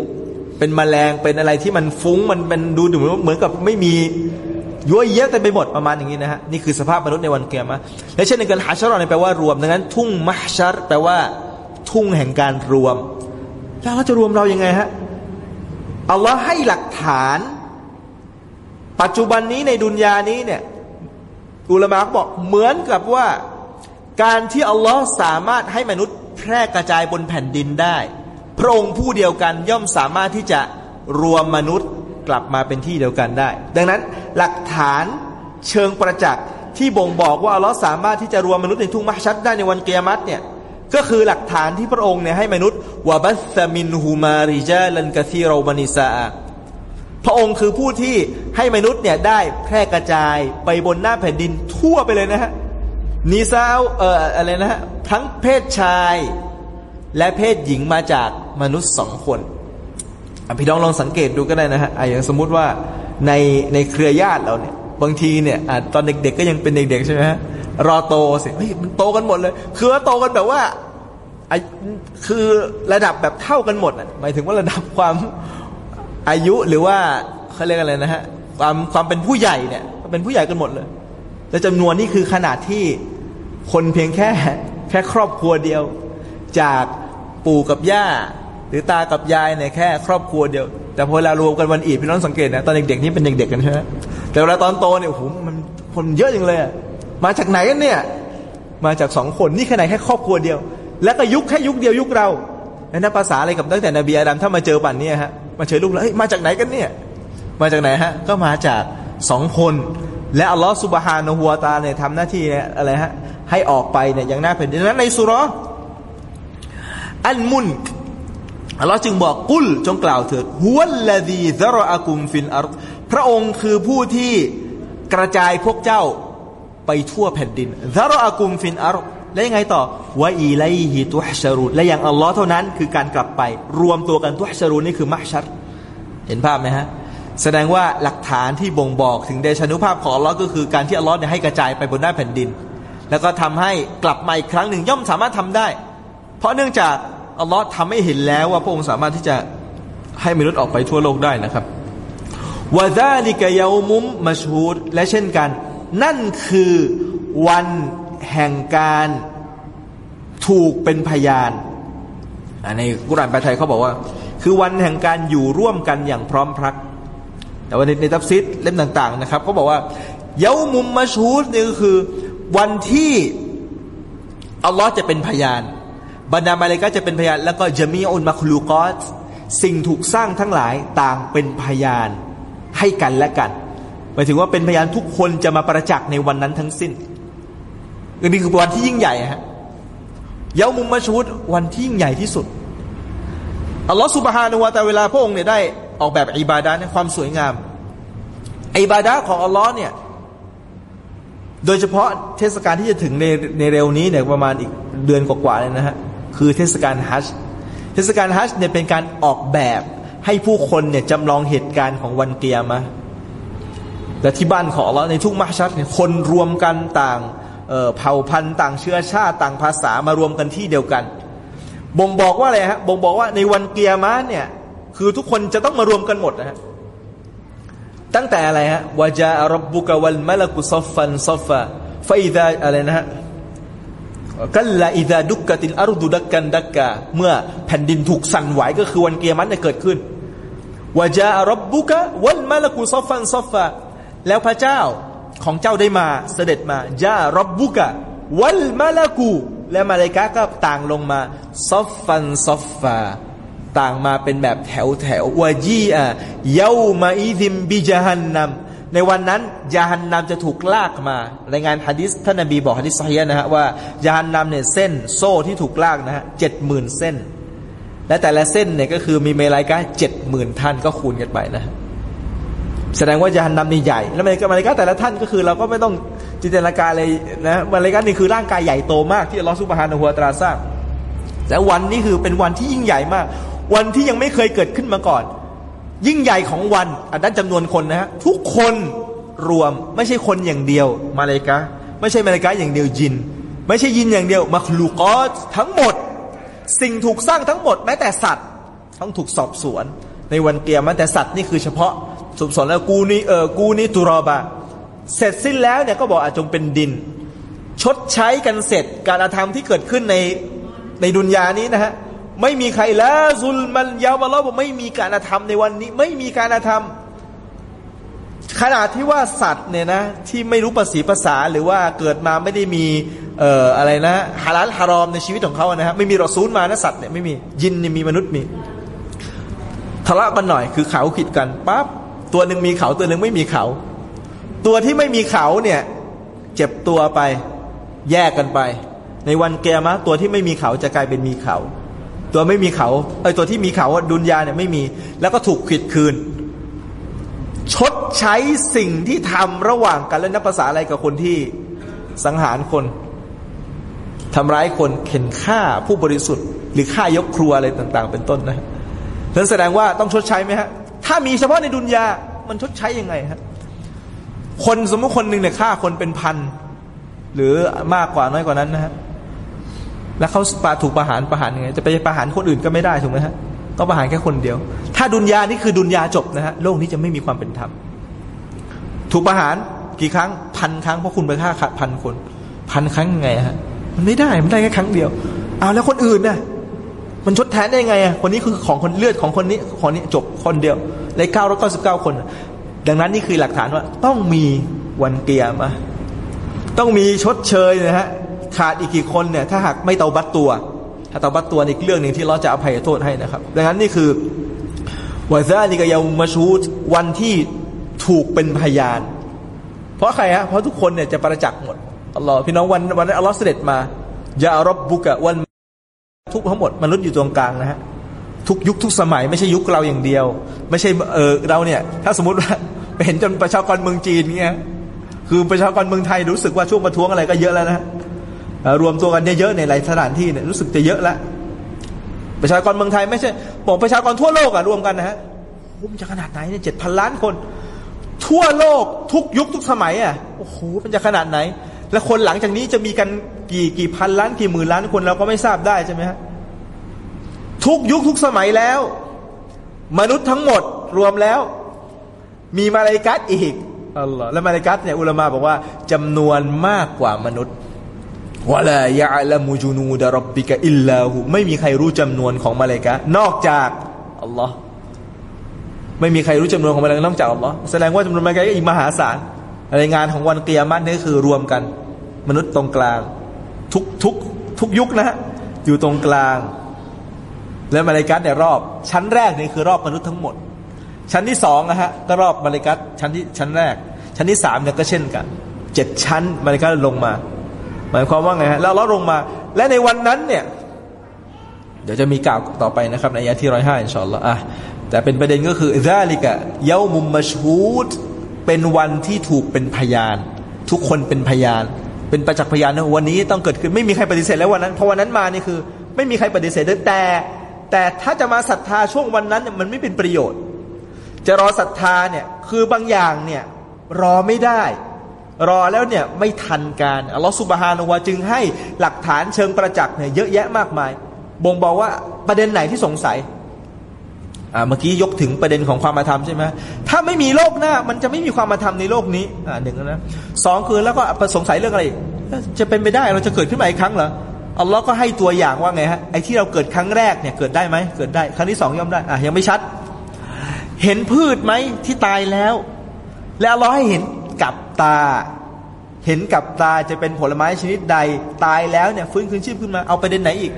เป็นมแมลงเป็นอะไรที่มันฟุ้งมันเป็นดูดูเหมือนกับไม่มียั่วเยอะเต็มไปหมดประมาณอย่างนี้นะฮะนี่คือสภาพมนุษย์ในวันเกียร์มาและเช่นในการฮัชรอนแปลว่ารวมดังนั้น ทุ่งมัชชัรแปลว่า ทุ่งแห่งการรวม แล้วเราจะรวมเรายังไงฮะอัลลอฮ์ให้หลักฐาน ปัจจุบันนี้ในดุนยานี้เนี่ย อุลามะบอกเหมือนกับว่าการที่อัลลอฮ์สามารถให้มนุษย์แพร่กระจายบนแผ่นดินได้ พระองค์ผู้เดียวกันย่อมสามารถที่จะรวมมนุษย์กลับมาเป็นที่เดียวกันได้ ดังนั้นหลักฐานเชิงประจักษ์ที่บ่งบอกว่าอัลลอฮ์สามารถที่จะรวมมนุษย์ในทุ่งมัชชัดได้ในวันเกียรติเนี่ยก็คือหลักฐานที่พระองค์เนี่ยให้มนุษย์وبث منهما رجالا كثيرا ونساء พระองค์คือผู้ที่ให้มนุษย์เนี่ยได้แพร่กระจายไปบนหน้าแผ่นดินทั่วไปเลยนะฮะنساءเอ่ออะไรนะฮะทั้งเพศชาย และเพศหญิงมาจากมนุษย์สองคนพี่น้องลองสังเกตดูก็ได้นะฮะอย่างสมมุติว่าในในเครือญาติเราเนี่ยบางทีเนี่ยตอนเด็กๆก็ยังเป็นเด็กๆใช่ไหมฮะรอโตสิเฮ้ยมันโตกันหมดเลย คือว่าโตกันแบบว่าคือระดับแบบเท่ากันหมดน่ะหมายถึงว่าระดับความ อายุหรือว่าเขาเรียกอะไรนะฮะความความเป็นผู้ใหญ่เนี่ยเป็นผู้ใหญ่กันหมดเลยและจำนวนนี่คือขนาดที่คนเพียงแค่แค่ครอบครัวเดียว จากปู่กับย่า หรือตากับยายเนี่ยแค่ ครอบครัวเดียว แต่พอเวลารวมกันวันอีดพี่น้องสังเกตนะตอนเด็กๆนี่เป็นเด็กๆกันใช่ไหมแต่เวลาตอนโตเนี่ยโอ้โหมันคนเยอะจริงเลยมาจากไหนกันเนี่ยมาจากสองคนนี่แค่ไหนแค่ครอบครัวเดียว แล้วก็ยุคแค่ยุคเดียวยุคเราแล้วนับภาษาอะไรกับตั้งแต่นบีอาดัมถ้ามาเจอปั่นเนี่ยฮะ มาเจอลูกแล้วมาจากไหนกันเนี่ย มาจากไหนฮะ ก็มาจากสองคน และอัลลอฮฺสุบฮานะฮัวตาเนี่ยทำหน้าที่เนี่ยอะไรฮะ ให้ออกไปเนี่ยอย่างน่าเป็นดังนั้นในสุรอันมุนอัลลอฮ์จึงบอกกุลจงกล่าวเถิดฮุวลลดีซรอากุมฟินอัลพระองค์คือผู้ที่กระจายพวกเจ้าไปทั่วแผ่นดินซรอากุมฟินอัล และยังไงต่อวะอีไลฮิตุฮชารุและอย่างอัลลอฮ์เท่านั้นคือการกลับไป รวมตัวกันตุฮชารุนี่คือมัชชัดเห็นภาพไหมฮะแสดงว่าหลักฐานที่บ่งบอกถึงเดชานุภาพของอัลลอฮ์ก็คือการที่อัลลอฮ์เนี่ยให้กระจายไปบนหน้าแผ่นดิน แล้วก็ทำให้กลับมาอีกครั้งหนึ่งย่อมสามารถทำได้ เพราะเนื่องจากอัลลอฮ์ทำให้เห็นแล้วว่าพระองค์สามารถที่จะให้มนุษย์ออกไปทั่วโลกได้นะครับวะซาลิกยามุมมัชฮูดและเช่นกัน นั่นคือวัน แห่งการถูกเป็นพยานในกุรานแปลไทยเขาบอกว่า คือวันแห่งการอยู่ร่วมกันอย่างพร้อมพรัก แต่ว่าในในตัฟซิดเล่มต่าง ๆ นะครับเขาบอกว่าเยามุมมาชูดนี่ก็คือวันที่อัลลอฮ์จะเป็นพยาน บรรดามาเลกาจะเป็นพยาน แล้วก็จะมีอุนมาคลูกอสสิ่งถูกสร้างทั้งหลายต่างเป็นพยานให้กันและกันหมายถึงว่าเป็นพยานทุกคนจะมาประจักษ์ในวันนั้นทั้งสิ้น นี่คือวันที่ยิ่งใหญ่ฮะเยามุมมาชูดวันที่ยิ่งใหญ่ที่สุดอัลลอฮฺสุบฮานุวาตาเวลาพระองค์เนี่ยได้ออกแบบอิบาดาในความสวยงามอิบาดาของอัลลอฮ์เนี่ยโดยเฉพาะเทศกาลที่จะถึงในในเร็วนี้เนี่ยประมาณอีกเดือนกว่าๆเลยนะฮะคือเทศกาลฮัจเทศกาลฮัจเนี่ยเป็นการออกแบบให้ผู้คนเนี่ยจำลองเหตุการณ์ของวันเกียร์มาและที่บ้านของอัลลอฮ์ในทุกมัชชัดเนี่ยคนรวมกันต่าง เผ่าพันธุ์ต่างเชื้อชาติต่างภาษามารวมกันที่เดียวกัน บ่งบอกว่าอะไรฮะ บ่งบอกว่าในวันเกียร์มาเนี่ยคือทุกคนจะต้องมารวมกันหมดนะฮะ ตั้งแต่อะไรฮะوجاء ربك والملك صفا صفا فإذاอะไรนะฮะكلا إذا دكت الأرض دكا دكاเมื่อแผ่นดินถูกสั่นไหวก็คือวันกิยามะฮ์จะเกิดขึ้นوجاء ربك والملك صفا صفاแล้วพระเจ้า ของเจ้าได้มาเสด็จوجاء ربك والملك และมลาอิกะฮ์ก็ต่างลงมาصفا صفاต่างมาเป็นแบบแถวแถววาจีอะเยามาอิดิมบิจฮันนัมในวันนั้นยาฮันนามจะถูกลากมารายงานฮะดิษท่านนบีบอกฮะดิษซฮีนะฮะว่ายาฮันนามเนี่ยเส้นโซ่ที่ถูกลากนะฮะเจ็ดหมื่นเส้น และแต่ละเส้นเนี่ยก็คือมีเมลัยกาเจ็ดหมื่นท่านก็คูณกันไปนะฮะ แสดงว่ายานนำนี่ใหญ่ แล้วมาเลกาแต่ละท่านก็คือเราก็ไม่ต้องจินตนาการเลยนะมาเลกานี่คือร่างกายใหญ่โตมากที่ลอสุบฮานะฮัวตราสร้างแต่วันนี้คือเป็นวันที่ยิ่งใหญ่มาก วันที่ยังไม่เคยเกิดขึ้นมาก่อน ยิ่งใหญ่ของวันอันนั้นจำนวนคนนะฮะทุกคนรวมไม่ใช่คนอย่างเดียวมาเลกาไม่ใช่มาเลกาอย่างเดียวยิน ไม่ใช่ยินอย่างเดียวมาคลูกอสทั้งหมด สิ่งถูกสร้างทั้งหมดแม้แต่สัตว์ ต้องถูกสอบสวน ในวันเกียรติแต่สัตว์นี่คือเฉพาะ สุบสนแล้วกูนี่เออกูนี่ตุรอบะ เสร็จสิ้นแล้วเนี่ยก็บอกอาจงเป็นดิน ชดใช้กันเสร็จการอาธรรมที่เกิดขึ้นในในดุนยานี้นะฮะไม่มีใครแล้วซุลมันยาวมาล้อบอกไม่มีการอาธรรมในวันนี้ ไม่มีการอาธรรมขนาดที่ว่าสัตว์เนี่ยนะที่ไม่รู้ภาษีภาษาหรือว่าเกิดมาไม่ได้มีเอ่ออะไรนะฮาลาลฮารอมในชีวิตของเขานะฮะไม่มีรอซูลมานะสัตว์เนี่ยไม่มียินนี่มีมนุษย์มีทะเลาะกันหน่อยคือเขาขิดกันปั๊บ ตัวหนึ่งมีเขาตัวหนึ่งไม่มีเขา ตัวที่ไม่มีเขาเนี่ย เจ็บตัวไป แยกกันไป ในวันเกียรมะตัวที่ไม่มีเขาจะกลายเป็นมีเขา ตัวไม่มีเขาไอตัวที่มีเขาดุนยาเนี่ยไม่มี แล้วก็ถูกขิดคืน ชดใช้สิ่งที่ทำระหว่างกันและนับภาษาอะไรกับคนที่สังหารคนทำร้ายคนเข็นฆ่าผู้บริสุทธิ์ หรือฆ่ายกครัวอะไรต่าง ๆ เป็นต้นนะนั้นแสดงว่าต้องชดใช้ไหมฮะ ถ้ามีเฉพาะในดุนยา มันชดใช้ยังไงฮะคนสมมติคนหนึ่งเนี่ยฆ่าคนเป็นพัน หรือมากกว่าน้อยกว่านั้นนะฮะแล้วเขาปาถูกประหารประหารยังไงจะไปประหารคนอื่นก็ไม่ได้ถูกไหมฮะต้องประหารแค่คนเดียว ถ้าดุนยานี่คือดุนยาจบนะฮะโลกนี้จะไม่มีความเป็นธรรมถูกประหารกี่ครั้งพันครั้งเพราะคุณไปฆ่าพันคน พันครั้งยังไงฮะมันไม่ได้มันได้แค่ครั้งเดียวเอาแล้วคนอื่นน่ะ มันชดแทนได้ไงอะคนนี้คือของคนเลือดของคนนี้คนนี้จบคนเดียวในเก้าร้อยเก้าสิบเก้าคน ดังนั้นนี่คือหลักฐานว่า ต้องมีวันเกียร์มาต้องมีชดเชยนะฮะขาดอีกกี่คนเนี่ยถ้าหากไม่เตาบัตตัวถ้าเตาบัตตัวอีกเรื่องหนึ่งที่เราจะอภัยโทษให้นะครับ ดังนั้นนี่คือวันซาลิกยามาชูดวันที่ถูกเป็นพยาน เพราะใครฮะเพราะทุกคนเนี่ยจะประจักษ์หมดอัลลอฮ์พี่น้องวันวันนั้นอัลลอฮ์เสด็จมายารบบุกะวัน ทุกทั้งหมดมนุษย์อยู่ตรงกลางนะฮะทุกยุคทุกสมัยไม่ใช่ยุคเราอย่างเดียว ไม่ใช่เออเราเนี่ย ถ้าสมมติว่าไปเห็นจนประชากรเมืองจีนเงี้ยคือประชากรเมืองไทยรู้สึกว่าช่วงประท้วงอะไรก็เยอะแล้วนะรวมตัวกันเยอะๆในหลายสถานที่เนี่ยรู้สึกจะเยอะแล้วประชากรเมืองไทยไม่ใช่บอกประชากรทั่วโลกอะรวมกันนะฮะมันจะขนาดไหนเนี่ยเจ็ดพันล้านคน ทั่วโลกทุกยุคทุกสมัยอะโอ้โหมันจะขนาดไหน แล้วคนหลังจากนี้จะมีกันกี่กี่พันล้านกี่หมื่นล้านคนเราก็ไม่ทราบได้ใช่ไหมฮะ ทุกยุคทุกสมัยแล้ว มนุษย์ทั้งหมดรวมแล้ว มีมาลายกัตอีกอัลลอฮ์และมาลายกัตเนี่ยอุลามาบอกว่าจำนวนมากกว่ามนุษย์วะลายะละมูจูนูดารบบิกะอิลลาหูไม่มีใครรู้จำนวนของมาลายกะนอกจากอัลลอฮ์ไม่มีใครรู้จำนวนของมาลายกะนอกจากอัลลอฮ์แสดงว่าจำนวนมาลายกะอีกมหาศาลรายงานของวันเกียรตินี่คือรวมกัน มนุษย์ตรงกลาง ทุกทุกทุกยุคนะฮะอยู่ตรงกลาง และมาลากัตเนี่ยรอบ ชั้นแรกนี่คือรอบมนุษย์ทั้งหมด ชั้นที่สองนะฮะก็รอบมาลากัตชั้นที่ชั้นแรก ชั้นที่สามเนี่ยก็เช่นกันเจ็ดชั้นมาลากัตลงมา หมายความว่าไงฮะแล้วเราลงมา และในวันนั้นเนี่ย เดี๋ยวจะมีกล่าวต่อไปนะครับ ในอายะที่ร้อยห้าอินชอนละอะแต่เป็นประเด็นก็คือซาลิกะเยามุมมาชูดเป็นวันที่ถูกเป็นพยาน ทุกคนเป็นพยาน เป็นประจักษ์พยานนะวันนี้ต้องเกิดขึ้นไม่มีใครปฏิเสธแล้ววันนั้นพอวันนั้นมานี่คือ ไม่มีใครปฏิเสธแต่ แต่ถ้าจะมาศรัทธาช่วงวันนั้นเนี่ยมันไม่เป็นประโยชน์ จะรอศรัทธาเนี่ยคือบางอย่างเนี่ยรอไม่ได้ รอแล้วเนี่ยไม่ทันการอัลลอฮฺสุบฮานะวะจึงให้หลักฐานเชิงประจักษ์เนี่ยเยอะแยะมากมาย บ่งบอกว่าประเด็นไหนที่สงสัยเมื่อกี้ยกถึงประเด็นของความมาธรรมใช่ไหมถ้าไม่มีโลกหน้ามันจะไม่มีความมาธรรมในโลกนี้อ่าหนึ่งนะสองคือแล้วก็สงสัยเรื่องอะไร จะเป็นไปได้เราจะเกิดขึ้นมาอีกครั้งเหรอ อัลลอฮ์ก็ให้ตัวอย่างว่าไงฮะไอ้ที่เราเกิดครั้งแรกเนี่ยเกิดได้ไหมเกิดได้ ครั้งที่สองย่อมได้อะยังไม่ชัด เห็นพืชไหมที่ตายแล้ว แล้วอัลลอฮ์ให้เห็นกับตา เห็นกับตาจะเป็นผลไม้ชนิดใดตายแล้วเนี่ยฟื้นคืนชีพขึ้นมาเอาประเด็นไหนอีก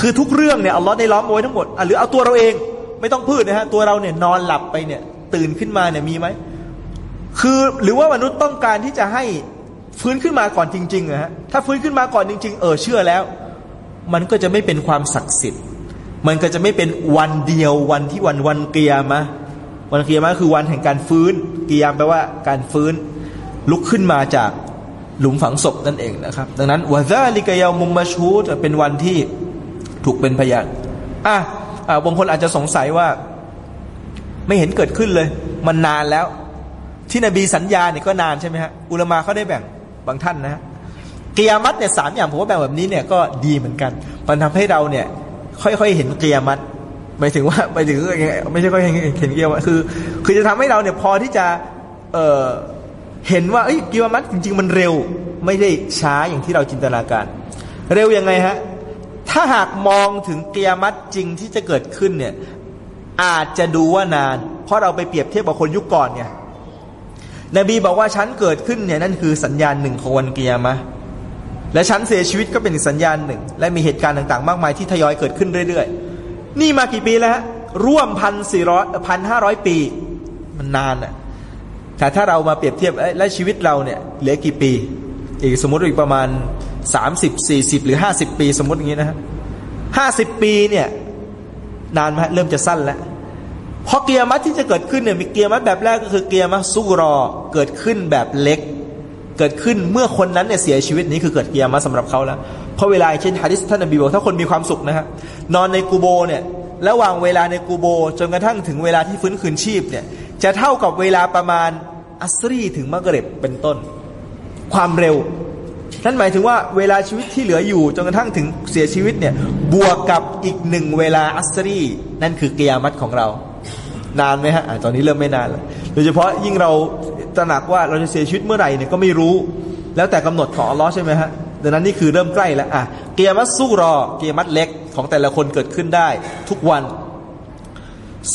คือทุกเรื่องเนี่ยอัลลอฮ์ได้ล้อมเอาไว้ทั้งหมดหรือเอาตัวเราเอง ไม่ต้องพืชนะฮะตัวเราเนี่ยนอนหลับไปเนี่ยตื่นขึ้นมาเนี่ยมีไหมคือหรือว่ามนุษย์ต้องการที่จะให้ ฟื้นขึ้นมาก่อนจริงๆนะฮะถ้าฟื้นขึ้นมาก่อนจริง ๆ เออเชื่อแล้ว มันก็จะไม่เป็นความศักดิ์สิทธิ์ มันก็จะไม่เป็นวันเดียววันที่วันวันเกียร์มะวันเกียร์มะคือวันแห่งการฟื้นเกียร์แปลว่าการฟื้น ลุกขึ้นมาจากหลุมฝังศพนั่นเองนะครับ ดังนั้นวะซาลิกยามุมมาชูดเป็นวันที่ถูกเป็นพยานอะบางคนอาจจะสงสัยว่า ไม่เห็นเกิดขึ้นเลย มันนานแล้ว ที่นบีสัญญาเนี่ยก็นานใช่ไหมฮะอุลมาเขาได้แบ่ง บางท่านนะฮะเกียรมัดเนี่ยสามอย่างผมว่าแบ่งแบบนี้เนี่ยก็ดีเหมือนกัน มันทำให้เราเนี่ย ค่อยๆเห็นเกียรมัดหมายถึงว่าหมายถึงไม่ใช่ค่อยเห็นเกียรมัดคือ คือจะทำให้เราเนี่ยพอที่จะเออเห็นว่าเกียรมัดจริง ๆ มันเร็ว ไม่ได้ช้าอย่างที่เราจินตนาการ เร็วยังไงฮะถ้าหากมองถึงเกียรมัดจริงที่จะเกิดขึ้นเนี่ยอาจจะดูว่านาน เพราะเราไปเปรียบเทียบกับคนยุคก่อนไง นบีบอกว่าฉันเกิดขึ้นเนี่ยนั่นคือสัญญาณหนึ่งของวันเกียร์มะและฉันเสียชีวิตก็เป็นสัญญาณหนึ่ง และมีเหตุการณ์ต่างๆ มากมายที่ทยอยเกิดขึ้นเรื่อยๆ นี่มากี่ปีแล้วฮะร่วมพันสี่ร้อยพันห้าร้อยปี มันนานอะแต่ถ้าเรามาเปรียบเทียบและชีวิตเราเนี่ยเหลือกี่ปี อีกสมมติอีกประมาณสามสิบสี่สิบหรือห้าสิบปีสมมติอย่างนี้นะฮะห้าสิบปีเนี่ยนานไหมเริ่มจะสั้นแล้ว เพราะเกียร์มัดที่จะเกิดขึ้นเนี่ยมีเกียร์มัดแบบแรกก็คือเกียร์มัดสู้รอเกิดขึ้นแบบเล็ก เกิดขึ้นเมื่อคนนั้นเนี่ยเสียชีวิตนี้คือเกิดเกียร์มัดสำหรับเขาแล้วเพราะเวลาเช่นฮะดิษท่านนบีบอกถ้าคนมีความสุขนะฮะนอนในกูโบเนี่ยระหว่างเวลาในกูโบจนกระทั่งถึงเวลาที่ฟื้นคืนชีพเนี่ยจะเท่ากับเวลาประมาณอัสรีถึงมะกริบเป็นต้น ความเร็ว นั่นหมายถึงว่าเวลาชีวิตที่เหลืออยู่จนกระทั่งถึงเสียชีวิตเนี่ยบวกกับอีกหนึ่งเวลาอัสรีนั่นคือเกียรมัดของเรา นานไหมฮะตอนนี้เริ่มไม่นานแล้วโดยเฉพาะยิ่งเราตระหนักว่าเราจะเสียชีวิตเมื่อไหร่เนี่ยก็ไม่รู้ แล้วแต่กำหนดของอัลลอฮ์ใช่ไหมฮะดังนั้นนี่คือเริ่มใกล้แล้วอะเกียรมัดสู้รอ เกียรมัดเล็กของแต่ละคนเกิดขึ้นได้ ทุกวัน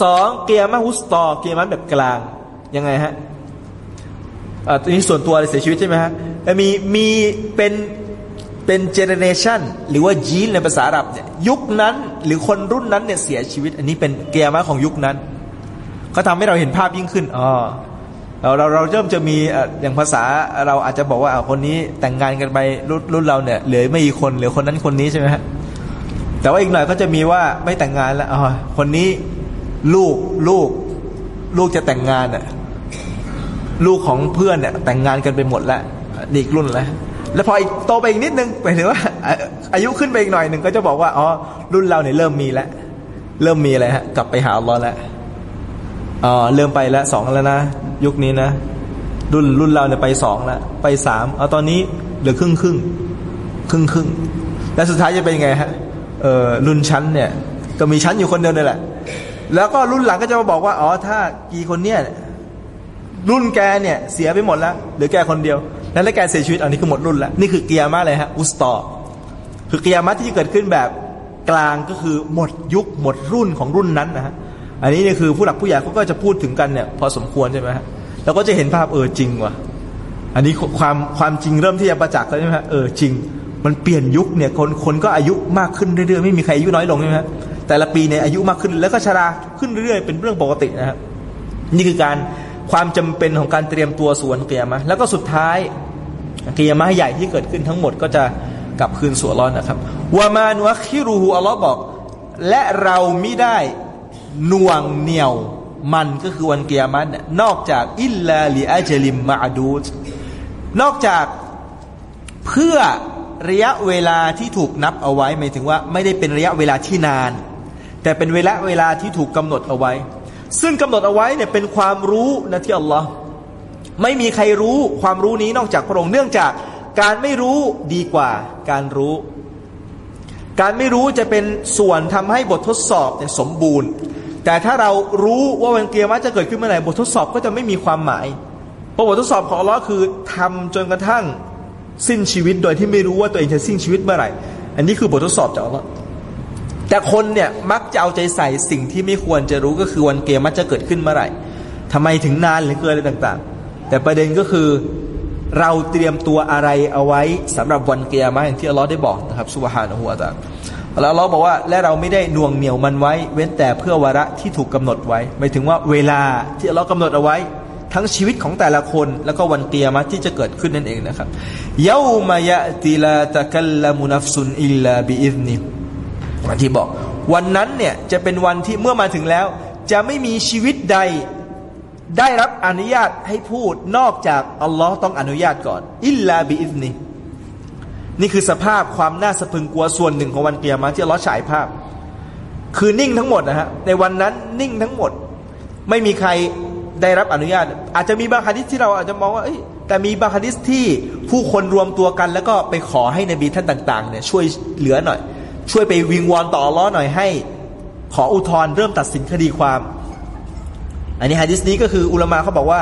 สองเกียรมัดฮุสตอ เกียรมัดแบบกลางยังไงฮะอ่าตัวนี้ส่วนตัวเสียชีวิตใช่ไหมฮะมีมีเป็นเป็นเจเนเรชันหรือว่าจีนในภาษาอาหรับเนี่ยยุคนั้นหรือคนรุ่นนั้นเนี่ยเสียชีวิต อันนี้เป็นเกียร์มาของยุคนั้น ก็ทำให้เราเห็นภาพยิ่งขึ้นอ๋อเราเราเราเริ่มจะมีอย่างภาษาเราอาจจะบอกว่าคนนี้แต่งงานกันไปรุ่นรุ่นเราเนี่ยเหลือไม่กี่คนเหลือคนนั้นคนนี้ใช่ไหมฮะแต่ว่าอีกหน่อยก็จะมีว่าไม่แต่งงานแล้วอ๋อคนนี้ลูกลูก ลูกจะแต่งงานอะลูกของเพื่อนเนี่ยแต่งงานกันไปหมดแล้วอีกรุ่นแล้วแล้วพออีกโตไปอีกนิดนึงไปถึงว่า อายุขึ้นไปอีกหน่อยหนึ่งก็จะบอกว่าอ๋อรุ่นเราเนี่ยเริ่มมีแล้วเริ่มมีอะไรฮะกลับไปหาอัลลอฮ์แล้ว อ๋อเริ่มไปแล้วสองแล้วนะยุคนี้นะ รุ่นรุ่นเราเนี่ยไปสองแล้วไปสามเอาตอนนี้เหลือครึ่งครึ่งครึ่งครึ่งแล้วสุดท้ายจะเป็นไงฮะเออรุ่นชั้นเนี่ย ก็มีชั้นอยู่คนเดียวนี่แหละ แล้วก็รุ่นหลังก็จะมาบอกว่าอ๋อถ้ากี่คนเนี่ยรุ่นแกเนี่ยเสียไปหมดแล้วหรือแกคนเดียวแล้วแล้วแกเสียชีวิตอันนี้คือหมดรุ่นแล้วนี่คือเกียร์มาเลยฮะอุสตอคือเกียร์มาที่เกิดขึ้นแบบกลางก็คือหมดยุคหมดรุ่นของรุ่นนั้นนะฮะ อันนี้เนี่ยคือผู้หลักผู้ใหญ่เขาก็จะพูดถึงกันเนี่ยพอสมควรใช่ไหมฮะเราก็จะเห็นภาพเออจริงว่ะอันนี้ความความจริงเริ่มที่จะประจักษ์แล้วใช่ไหมฮะเออจริง มันเปลี่ยนยุคเนี่ยคนคนก็อายุมากขึ้นเรื่อยๆไม่มีใครอายุน้อยลงใช่ไหมฮะแต่ละปีเนี่ยอายุมากขึ้นแล้วก็ชราขึ้นเรื่อยๆเป็นเรื่องปกตินะฮะนี่คือการความจำเป็นของการเตรียมตัวสวนเกียร์มาแล้วก็สุดท้ายเกียร์มาใหญ่ที่เกิดขึ้นทั้งหมดก็จะกลับคืนสู่ร้อนนะครับวามานุคิรูฮูอัลลอฮ์บอก และเราไม่ได้ น่วงเหนียวมันก็คือวันเกียร์มันนอกจากอิลลาลิอาจลิมมาดูดนอกจากเพื่อระยะเวลาที่ถูกนับเอาไว้หมายถึงว่าไม่ได้เป็นระยะเวลาที่นาน แต่เป็นเวลาเวลาที่ถูกกำหนดเอาไว้ ซึ่งกำหนดเอาไว้เนี่ยเป็นความรู้นะที่อัลลอฮ์ไม่มีใครรู้ความรู้นี้นอกจากพระองค์เนื่องจากการไม่รู้ดีกว่าการรู้ การไม่รู้จะเป็นส่วนทำให้บททดสอบเนี่ยสมบูรณ์ แต่ถ้าเรารู้ว่าวันเกียร์จะเกิดขึ้นเมื่อไหร่บททดสอบก็จะไม่มีความหมายเพราะบททดสอบของอัลลอฮ์คือทำจนกระทั่งสิ้นชีวิตโดยที่ไม่รู้ว่าตัวเองจะสิ้นชีวิตเมื่อไหร่ อันนี้คือบททดสอบจากอัลลอฮ์แต่คนเนี่ยมักจะเอาใจใส่สิ่งที่ไม่ควรจะรู้ก็คือวันเกียร์มัจะเกิดขึ้นเมื่อไหร่ทำไมถึงนานหรือเกินอะไรต่างๆ แต่ประเด็นก็คือเราเตรียมตัวอะไรเอาไว้สำหรับวันเกียร์มาอย่างที่อัลลอฮ์ได้บอกนะครับสุบฮานะฮูวาตา แล้วอัลลอฮ์บอกว่าและเราไม่ได้น่วงเหนียวมันไว้ เว้นแต่เพื่อวาระที่ถูกกาหนดไว้หมายถึงว่าเวลาที่อัลลอฮ์กำหนดเอาไว้ ทั้งชีวิตของแต่ละคนแล้วก็วันเกียรมาที่จะเกิดขึ้นนั่นเองนะครับيوم يأت لا تكلم نفس إلا بإذنهวันที่บอก วันนั้นเนี่ยจะเป็นวันที่เมื่อมาถึงแล้ว จะไม่มีชีวิตใดได้รับอนุญาตให้พูดนอกจากอัลลอฮ์ต้องอนุญาตก่อน إلا بإذنه นี่คือสภาพความน่าสะพรึงกลัวส่วนหนึ่งของวันกิยามะฮ์ที่อัลลอฮ์ฉายภาพ คือนิ่งทั้งหมดนะฮะในวันนั้นนิ่งทั้งหมด ไม่มีใครได้รับอนุญาต อาจจะมีบางฮะดิษที่เราอาจจะมองว่าแต่มีบางฮะดิษที่ผู้คนรวมตัวกัน แล้วก็ไปขอให้นบีท่านต่างๆเนี่ยช่วยเหลือหน่อย ช่วยไปวิงวอนต่อล้อหน่อยให้ ขออุทธรเริ่มตัดสินคดีความ อันนี้ฮะดิษนี้ก็คืออุลมะเขาบอกว่า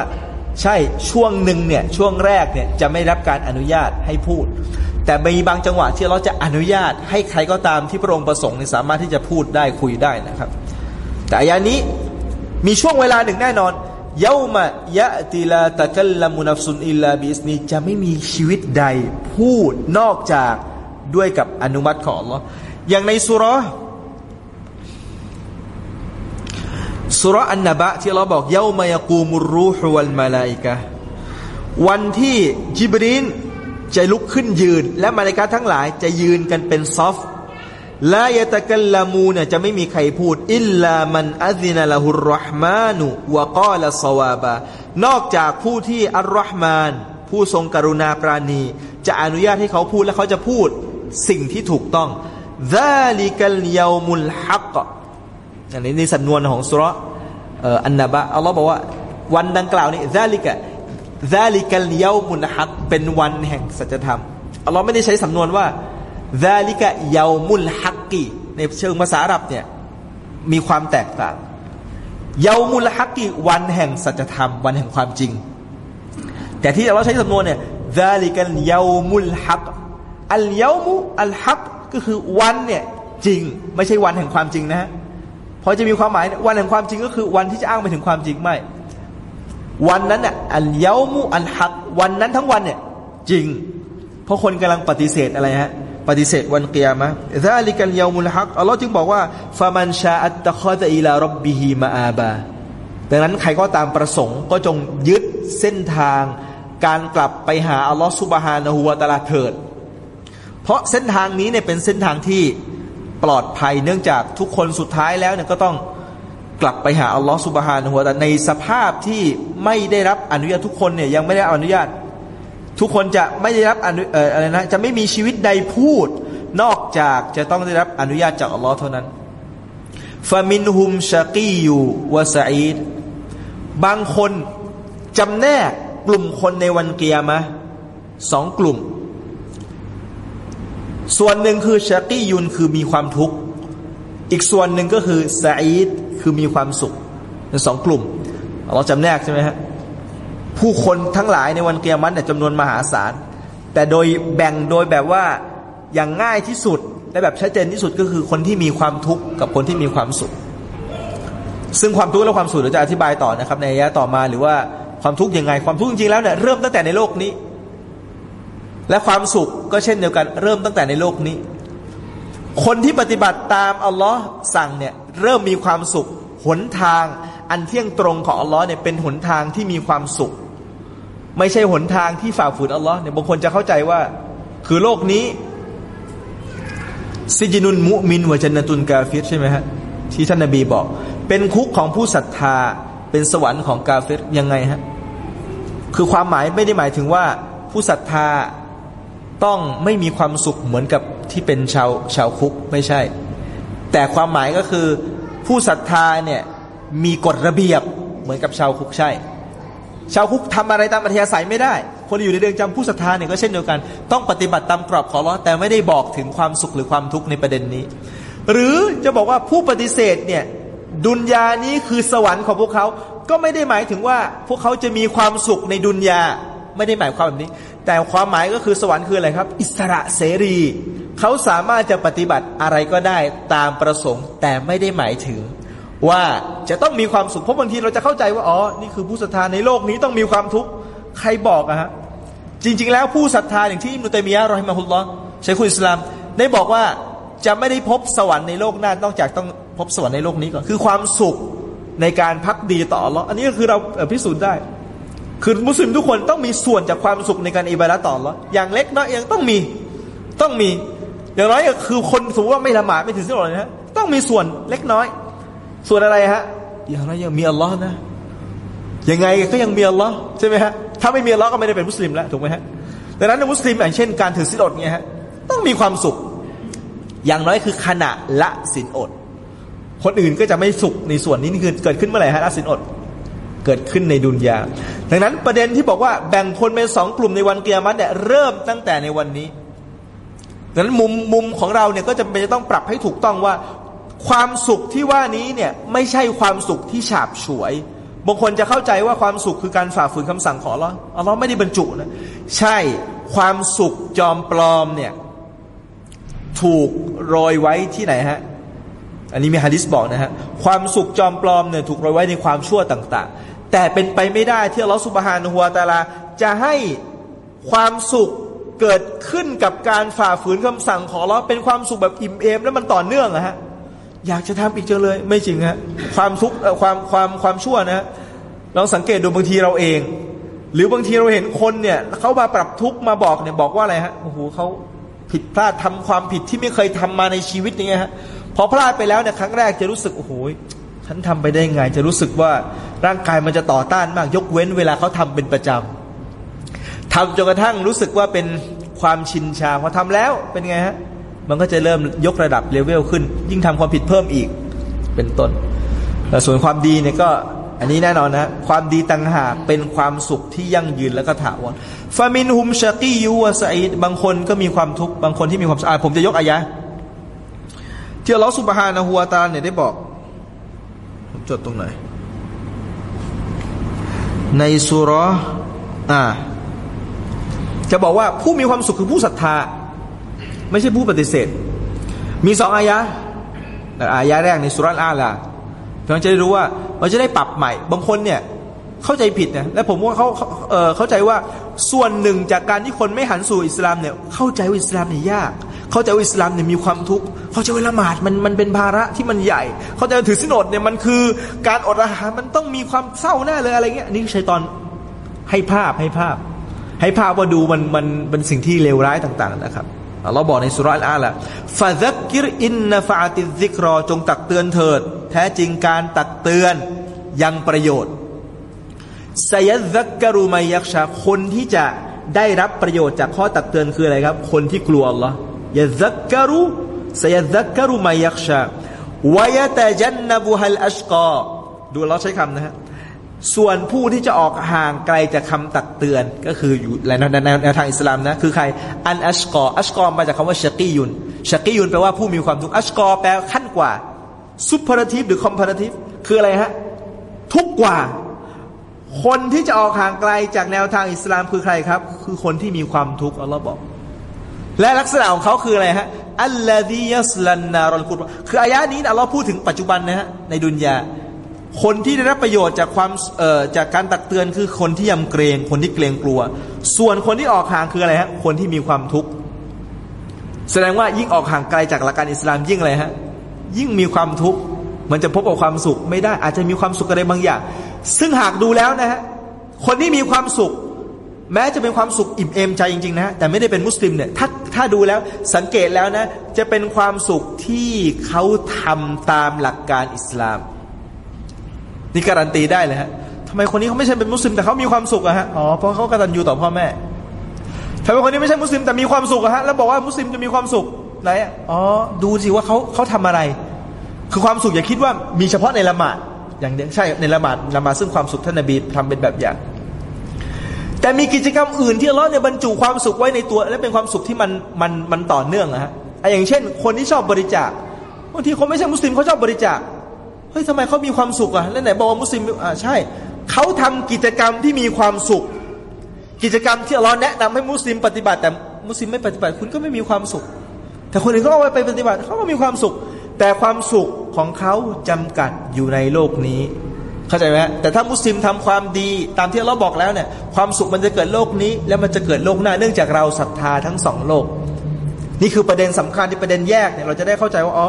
ใช่ช่วงหนึ่งเนี่ยช่วงแรกเนี่ยจะไม่รับการอนุญาตให้พูด แต่มีบางจังหวะที่เราจะอนุญาตให้ใครก็ตามที่พระองค์ประสงค์สามารถที่จะพูดได้คุยได้นะครับ แต่อายานี้มีช่วงเวลาหนึ่งแน่นอนเยามะยะติลาตะกัลลมุนัฟซุนอิลลาบิสนีจะไม่มีชีวิตใดพูดนอกจากด้วยกับอนุมัติของ Allah อย่างในสุรสุรอันนบะที่เราบอกเยามายกูมุรูฮวัลมาลาอิกะวันที่จิบรีน จะลุกขึ้นยืน และมาลาอิกะทั้งหลายจะยืนกันเป็นซอฟلا يتكلمونเนี่ยจะไม่มีใครพูด إلا من أذن له الرحمن وقال صواباนอกจากผู้ที่الرحمن ผู้ทรงกรุณาปราณี จะอนุญาตให้เขาพูดและเขาจะพูดสิ่งที่ถูกต้องذلك اليوم الحقอันนี้ในสำนวนของซูเราะฮ์อันนะบะอ์อัลลอฮ์บอกว่า วันดังกล่าวนี้ذلك ذلك اليوم الحقเป็นวันแห่งสัจธรรมอัลลอฮ์ไม่ได้ใช้สำนวนว่าซาลิกะยามุลฮักกีในเชิงภาษาอาหรับเนี่ยมีความแตกต่างเยามุลฮักกีวันแห่งสัจธรรม วันแห่งความจริง แต่ที่เราใช้สำนวนเนี่ยซาลิกัลยามุลฮักอัลยามุอัลฮักก็คือวันเนี่ยจริง ไม่ใช่วันแห่งความจริงนะฮะพอจะมีความหมายวันแห่งความจริงก็คือวันที่จะอ้างไปถึงความจริงไม่ วันนั้นน่ะอัลยามุอัลฮักวันนั้นทั้งวันเนี่ยจริง เพราะคนกำลังปฏิเสธอะไรฮะปฏิเสธวันเกียร์มะซาลิกัลยามุลฮักอัลลอฮ์จึงบอกว่าฟามันชาอัตตะคอตอิลารบบิฮิมาอาบาดังนั้นใครก็ตามประสงค์ก็จงยึดเส้นทาง การกลับไปหาอัลลอฮ์สุบฮานะฮูวาตาลาเถิด เพราะเส้นทางนี้เนี่ยเป็นเส้นทางที่ปลอดภัยเนื่องจากทุกคนสุดท้ายแล้วเนี่ยก็ต้อง กลับไปหาอัลลอฮ์สุบฮานะฮูวาตาในสภาพที่ไม่ได้รับอนุญาตทุกคนเนี่ยยังไม่ได้อนุญาต ทุกคนจะไม่ได้รับอนุอะไรนะจะไม่มีชีวิตใดพูด นอกจากจะต้องได้รับอนุญาตจากอัลลอฮ์เท่านั้นฟามินฮุมชากียูวาซาอีดบางคนจำแนกกลุ่มคนในวันเกียร์มาสองกลุ่ม ส่วนหนึ่งคือชากียุนคือมีความทุกข์ อีกส่วนหนึ่งก็คือซาอีด คือมีความสุขสองกลุ่ม เราจำแนกใช่ไหมฮะผู้คนทั้งหลายในวันเกียรติเนี่ยจำนวนมหาศาล แต่โดยแบ่งโดยแบบว่าอย่างง่ายที่สุดและแบบชัดเจนที่สุดก็คือคนที่มีความทุกข์กับคนที่มีความสุข ซึ่งความทุกข์และความสุขเราจะอธิบายต่อนะครับ ในระยะต่อมาหรือว่าความทุกข์ยังไง ความทุกข์จริงๆแล้วเนี่ยเริ่มตั้งแต่ในโลกนี้ และความสุขก็เช่นเดียวกัน เริ่มตั้งแต่ในโลกนี้ คนที่ปฏิบัติตามอัลลอฮ์สั่งเนี่ย เริ่มมีความสุข หนทางอันเที่ยงตรงของอัลลอฮ์เนี่ยเป็นหนทางที่มีความสุข ไม่ใช่หนทางที่ฝ่าฝืนอัลลอฮ์เนี่ยบางคนจะเข้าใจว่า คือโลกนี้سجن المؤمن وجنة الكافرใช่ไหมฮะที่ท่านนบีบอก เป็นคุกของผู้ศรัทธาเป็นสวรรค์ของกาฟิรยังไงฮะ คือความหมายไม่ได้หมายถึงว่าผู้ศรัทธาต้องไม่มีความสุขเหมือนกับที่เป็นชาวชาวคุกไม่ใช่ แต่ความหมายก็คือผู้ศรัทธาเนี่ยมีกฎระเบียบเหมือนกับชาวคุกใช่ ชาวคุกทำอะไรตามอัธยาศัยไม่ได้ คนอยู่ในเรือนจำผู้ศรัทธาเนี่ยก็เช่นเดียวกัน ต้องปฏิบัติตามกรอบของเราแต่ไม่ได้บอกถึงความสุขหรือความทุกข์ในประเด็นนี้ หรือจะบอกว่าผู้ปฏิเสธเนี่ยดุนยานี้คือสวรรค์ของพวกเขาก็ไม่ได้หมายถึงว่าพวกเขาจะมีความสุขในดุนยาไม่ได้หมายความแบบนี้ แต่ความหมายก็คือสวรรค์คืออะไรครับ อิสระเสรี เขาสามารถจะปฏิบัติอะไรก็ได้ตามประสงค์แต่ไม่ได้หมายถึง ว่าจะต้องมีความสุขเพราะบางทีเราจะเข้าใจว่าอ๋อนี่คือผู้ศรัทธาในโลกนี้ต้องมีความทุกข์ใครบอกอะฮะจริง ๆ แล้วผู้ศรัทธาอย่างที่อิมนุตัยมียะรอฮิมาฮุลลอฮ์ใช้คุณอิสลาม ได้บอกว่าจะไม่ได้พบสวรรค์ในโลกหน้านอกจากต้องพบสวรรค์ในโลกนี้ก่อนคือความสุขในการพักดีต่ออัลลอฮ์อันนี้ก็คือเราพิสูจน์ได้ คือมุสลิมทุกคนต้องมีส่วนจากความสุขในการอิบาดะต่ออัลลอฮ์อย่างเล็กน้อยยังต้องมีต้องมี อย่างน้อยก็คือคนสมมติว่าไม่ละหมาดไม่ถือศีลอดนะฮะต้องมีส่วนเล็กน้อย ส่วนอะไรฮะอย่างไรยังมีอัลลอฮ์นะยังไงก็ยังมีอัลลอฮ์ใช่ไหมฮะถ้าไม่มีอัลลอฮ์ก็ไม่ได้เป็นมุสลิมแล้วถูกไหมฮะดังนั้นในมุสลิมอย่างเช่นการถือศีลอดเนี่ยฮะต้องมีความสุข อย่างน้อยคือขณะละศีลอด คนอื่นก็จะไม่สุขในส่วนนี้นี่คือเกิดขึ้นเมื่อไหร่ฮะละศีลอดเกิดขึ้นในดุนยา ดังนั้นประเด็นที่บอกว่าแบ่งคนเป็นสองกลุ่มในวันเกียรติเนี่ยเริ่มตั้งแต่ในวันนี้ ดังนั้นมุมมุมของเราเนี่ยก็จะเป็นจะต้องปรับให้ถูกต้องว่า ความสุขที่ว่านี้เนี่ยไม่ใช่ความสุขที่ฉาบฉวยบางคนจะเข้าใจว่าความสุขคือการฝ่าฝืนคำสั่งของเราอัลลอฮ์ไม่ได้บรรจุนะใช่ความสุขจอมปลอมเนี่ยถูกโรยไว้ที่ไหนฮะอันนี้มีฮะดิษบอกนะฮะความสุขจอมปลอมเนี่ยถูกโรยไว้ในความชั่วต่าง ๆ แต่เป็นไปไม่ได้ที่อัลลอฮฺสุบฮานะฮูวาตาลาจะให้ความสุข เกิดขึ้นกับการฝ่าฝืนคำสั่งของเราเป็นความสุขแบบอิ่มเอมแล้วมันต่อเนื่องอะฮะอยากจะทำอีกจังเลย ไม่จริงฮะความทุกข์ความความความชั่วนะลองสังเกตดูบางทีเราเอง หรือบางทีเราเห็นคนเนี่ยเขามาปรับทุกข์มาบอกเนี่ยบอกว่าอะไรฮะโอ้โหเขาผิดพลาดทำความผิดที่ไม่เคยทำมาในชีวิตอย่างเงี้ยฮะพอพลาดไปแล้วเนี่ยครั้งแรกจะรู้สึกโอ้โหฉันทำไปได้ไง จะรู้สึกว่าร่างกายมันจะต่อต้านมาก ยกเว้นเวลาเขาทำเป็นประจำ ทำจนกระทั่งรู้สึกว่าเป็นความชินชาพอทำแล้วเป็นไงฮะมันก็จะเริ่มยกระดับเลเวลขึ้น ยิ่งทำความผิดเพิ่มอีกเป็นต้นแต่ส่วนความดีเนี่ยก็อันนี้แน่นอนนะความดีต่างหากเป็นความสุขที่ยั่งยืนแล้วก็ถาวรฟามินฮุมชากียูวะสัยบางคนก็มีความทุกข์บางคนที่มีความสะอาดผมจะยกอายะที่อัลลอฮฺสุบฮานะฮูวาตาเนี่ยได้บอกผมจดตรงไหนในสุรอ่า จะบอกว่าผู้มีความสุขคือผู้ศรัทธา ไม่ใช่ผู้ปฏิเสธ มีสองอายะอายะแรกในสุรอาลาเพื่อจะได้รู้ว่าเราจะได้ปรับใหม่ บางคนเนี่ยเข้าใจผิดนะและผมว่าเขาเเข้าใจว่าส่วนหนึ่งจากการที่คนไม่หันสู่อิสลามเนี่ยเข้าใจว่าอิสลามเนี่ยยาก เข้าใจว่าอิสลามเนี่ยมีความทุกข์เข้าใจว่าละหมาดมันมันเป็นภาระที่มันใหญ่ เข้าใจถือสินอดเนี่ยมันคือการอดอาหารมันต้องมีความเศร้าแน่เลยอะไรเงี้ยนี่ชัยตอนให้ภาพให้ภาพ ให้ภาพว่าดูมันมันเป็นสิ่งที่เลวร้ายต่าง ๆ นะครับเราบอกในสุรอัลอาละفذكر إن نفعت الذكرىจงตักเตือนเถิด แท้จริงการตักเตือนยังประโยชน์سيذكر من يخشىคนที่จะได้รับประโยชน์จากข้อตักเตือนคืออะไรครับ คนที่กลัวอัลลอฮ์يذكر سيذكر من يخشى ويتجنبها الأشقىดูเราใช้คำนะฮะ ส่วนผู้ที่จะออกห่างไกลจากคำตักเตือนก็คืออยู่ในแนวทางอิสลามนะคือใครالأشقى أشقىมาจากคำว่าشقي شقيแปลว่าผู้มีความทุกข์أشقى แปลขั้นกว่า superlative หรือ comparative คืออะไรฮะทุกข์กว่า คนที่จะออกห่างไกลจากแนวทางอิสลามคือใครครับ คือคนที่มีความทุกข์อัลลอฮ์บอก และลักษณะของเขาคืออะไรฮะالذي يصلى النار الكبرىคืออายะนี้อัลลอฮ์พูดถึงปัจจุบันนะฮะในดุนยา คนที่ได้รับประโยชน์จากความเอ่อจากการตักเตือนคือคนที่ยำเกรงคนที่เกรงกลัว ส่วนคนที่ออกห่างคืออะไรฮะคนที่มีความทุกข์แสดงว่ายิ่งออกห่างไกลจากหลักการอิสลามยิ่งอะไรฮะยิ่งมีความทุกข์มันจะพบกับความสุขไม่ได้อาจจะมีความสุขอะไรบางอย่าง ซึ่งหากดูแล้วนะฮะคนที่มีความสุข แม้จะเป็นความสุขอิ่มเอมใจจริงๆนะแต่ไม่ได้เป็นมุสลิมเนี่ยถ้าถ้าดูแล้วสังเกตแล้วนะจะเป็นความสุขที่เขาทำตามหลักการอิสลาม นี่การันตีได้เลยฮะทำไมคนนี้เขาไม่ใช่เป็นมุสลิมแต่เขามีความสุขอะฮะอ๋อเพราะเขากตัญญูต่อพ่อแม่ทำไมคนนี้ไม่ใช่มุสลิมแต่มีความสุขอะฮะแล้วบอกว่ามุสลิมจะมีความสุขไหนอ๋อดูสิว่าเขาเขาทำอะไร คือความสุขอย่าคิดว่ามีเฉพาะในละหมาดอย่างเดียวใช่ในละหมาดละหมาดซึ่งความสุขท่านนบีทำเป็นแบบอย่าง แต่มีกิจกรรมอื่นที่เราเนี่ยบรรจุความสุขไว้ในตัว และเป็นความสุขที่มันมันมันต่อเนื่องอะฮะอย่างเช่น คนที่ชอบบริจาคบางทีคนไม่ใช่มุสลิมเขาชอบบริจาค เฮ้ยทำไมเขามีความสุขอะแล้วไหนบอกว่ามุสลิมอ่าใช่เขาทำกิจกรรมที่มีความสุข กิจกรรมที่เราแนะนำให้มุสลิมปฏิบัติ แต่มุสลิมไม่ปฏิบัติคุณก็ไม่มีความสุข แต่คนอื่นเขาเอาไปปฏิบัติเขาก็มีความสุข แต่ความสุขของเขาจำกัดอยู่ในโลกนี้เข้าใจไหมแต่ถ้ามุสลิมทำความดีตามที่เราบอกแล้วเนี่ยความสุขมันจะเกิดโลกนี้ แล้วมันจะเกิดโลกหน้าเนื่องจากเราศรัทธาทั้งสองโลก นี่คือประเด็นสำคัญที่ประเด็นแยกเนี่ยเราจะได้เข้าใจว่าอ๋อ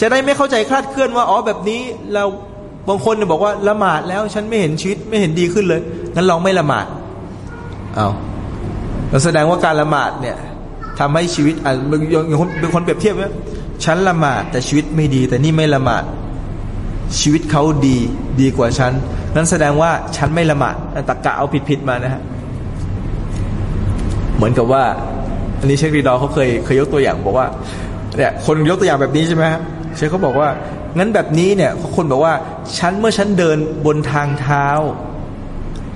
จะได้ไม่เข้าใจคลาดเคลื่อนว่าอ๋อแบบนี้เราบางคนเนี่ยบอกว่าละหมาดแล้ว ฉันไม่เห็นชีวิตไม่เห็นดีขึ้นเลยงั้นลองไม่ละหมาดเอาเราแสดงว่าการละหมาดเนี่ยทำให้ชีวิตอะอย่างคนเป็นคนเปรียบเทียบว่าฉันละหมาดแต่ชีวิตไม่ดี แต่นี่ไม่ละหมาดชีวิตเขาดีดีกว่าฉัน นั้นแสดงว่าฉันไม่ละหมาดตะกะเอาผิดๆมานะฮะ เหมือนกับว่า อันนี้เชครีดอเขาเคยเคยยกตัวอย่างบอกว่าเนี่ยคนยกตัวอย่างแบบนี้ใช่ไหม เชคเขาบอกว่า งั้นแบบนี้เนี่ยคนบอกว่าฉันเมื่อฉันเดินบนทางเท้า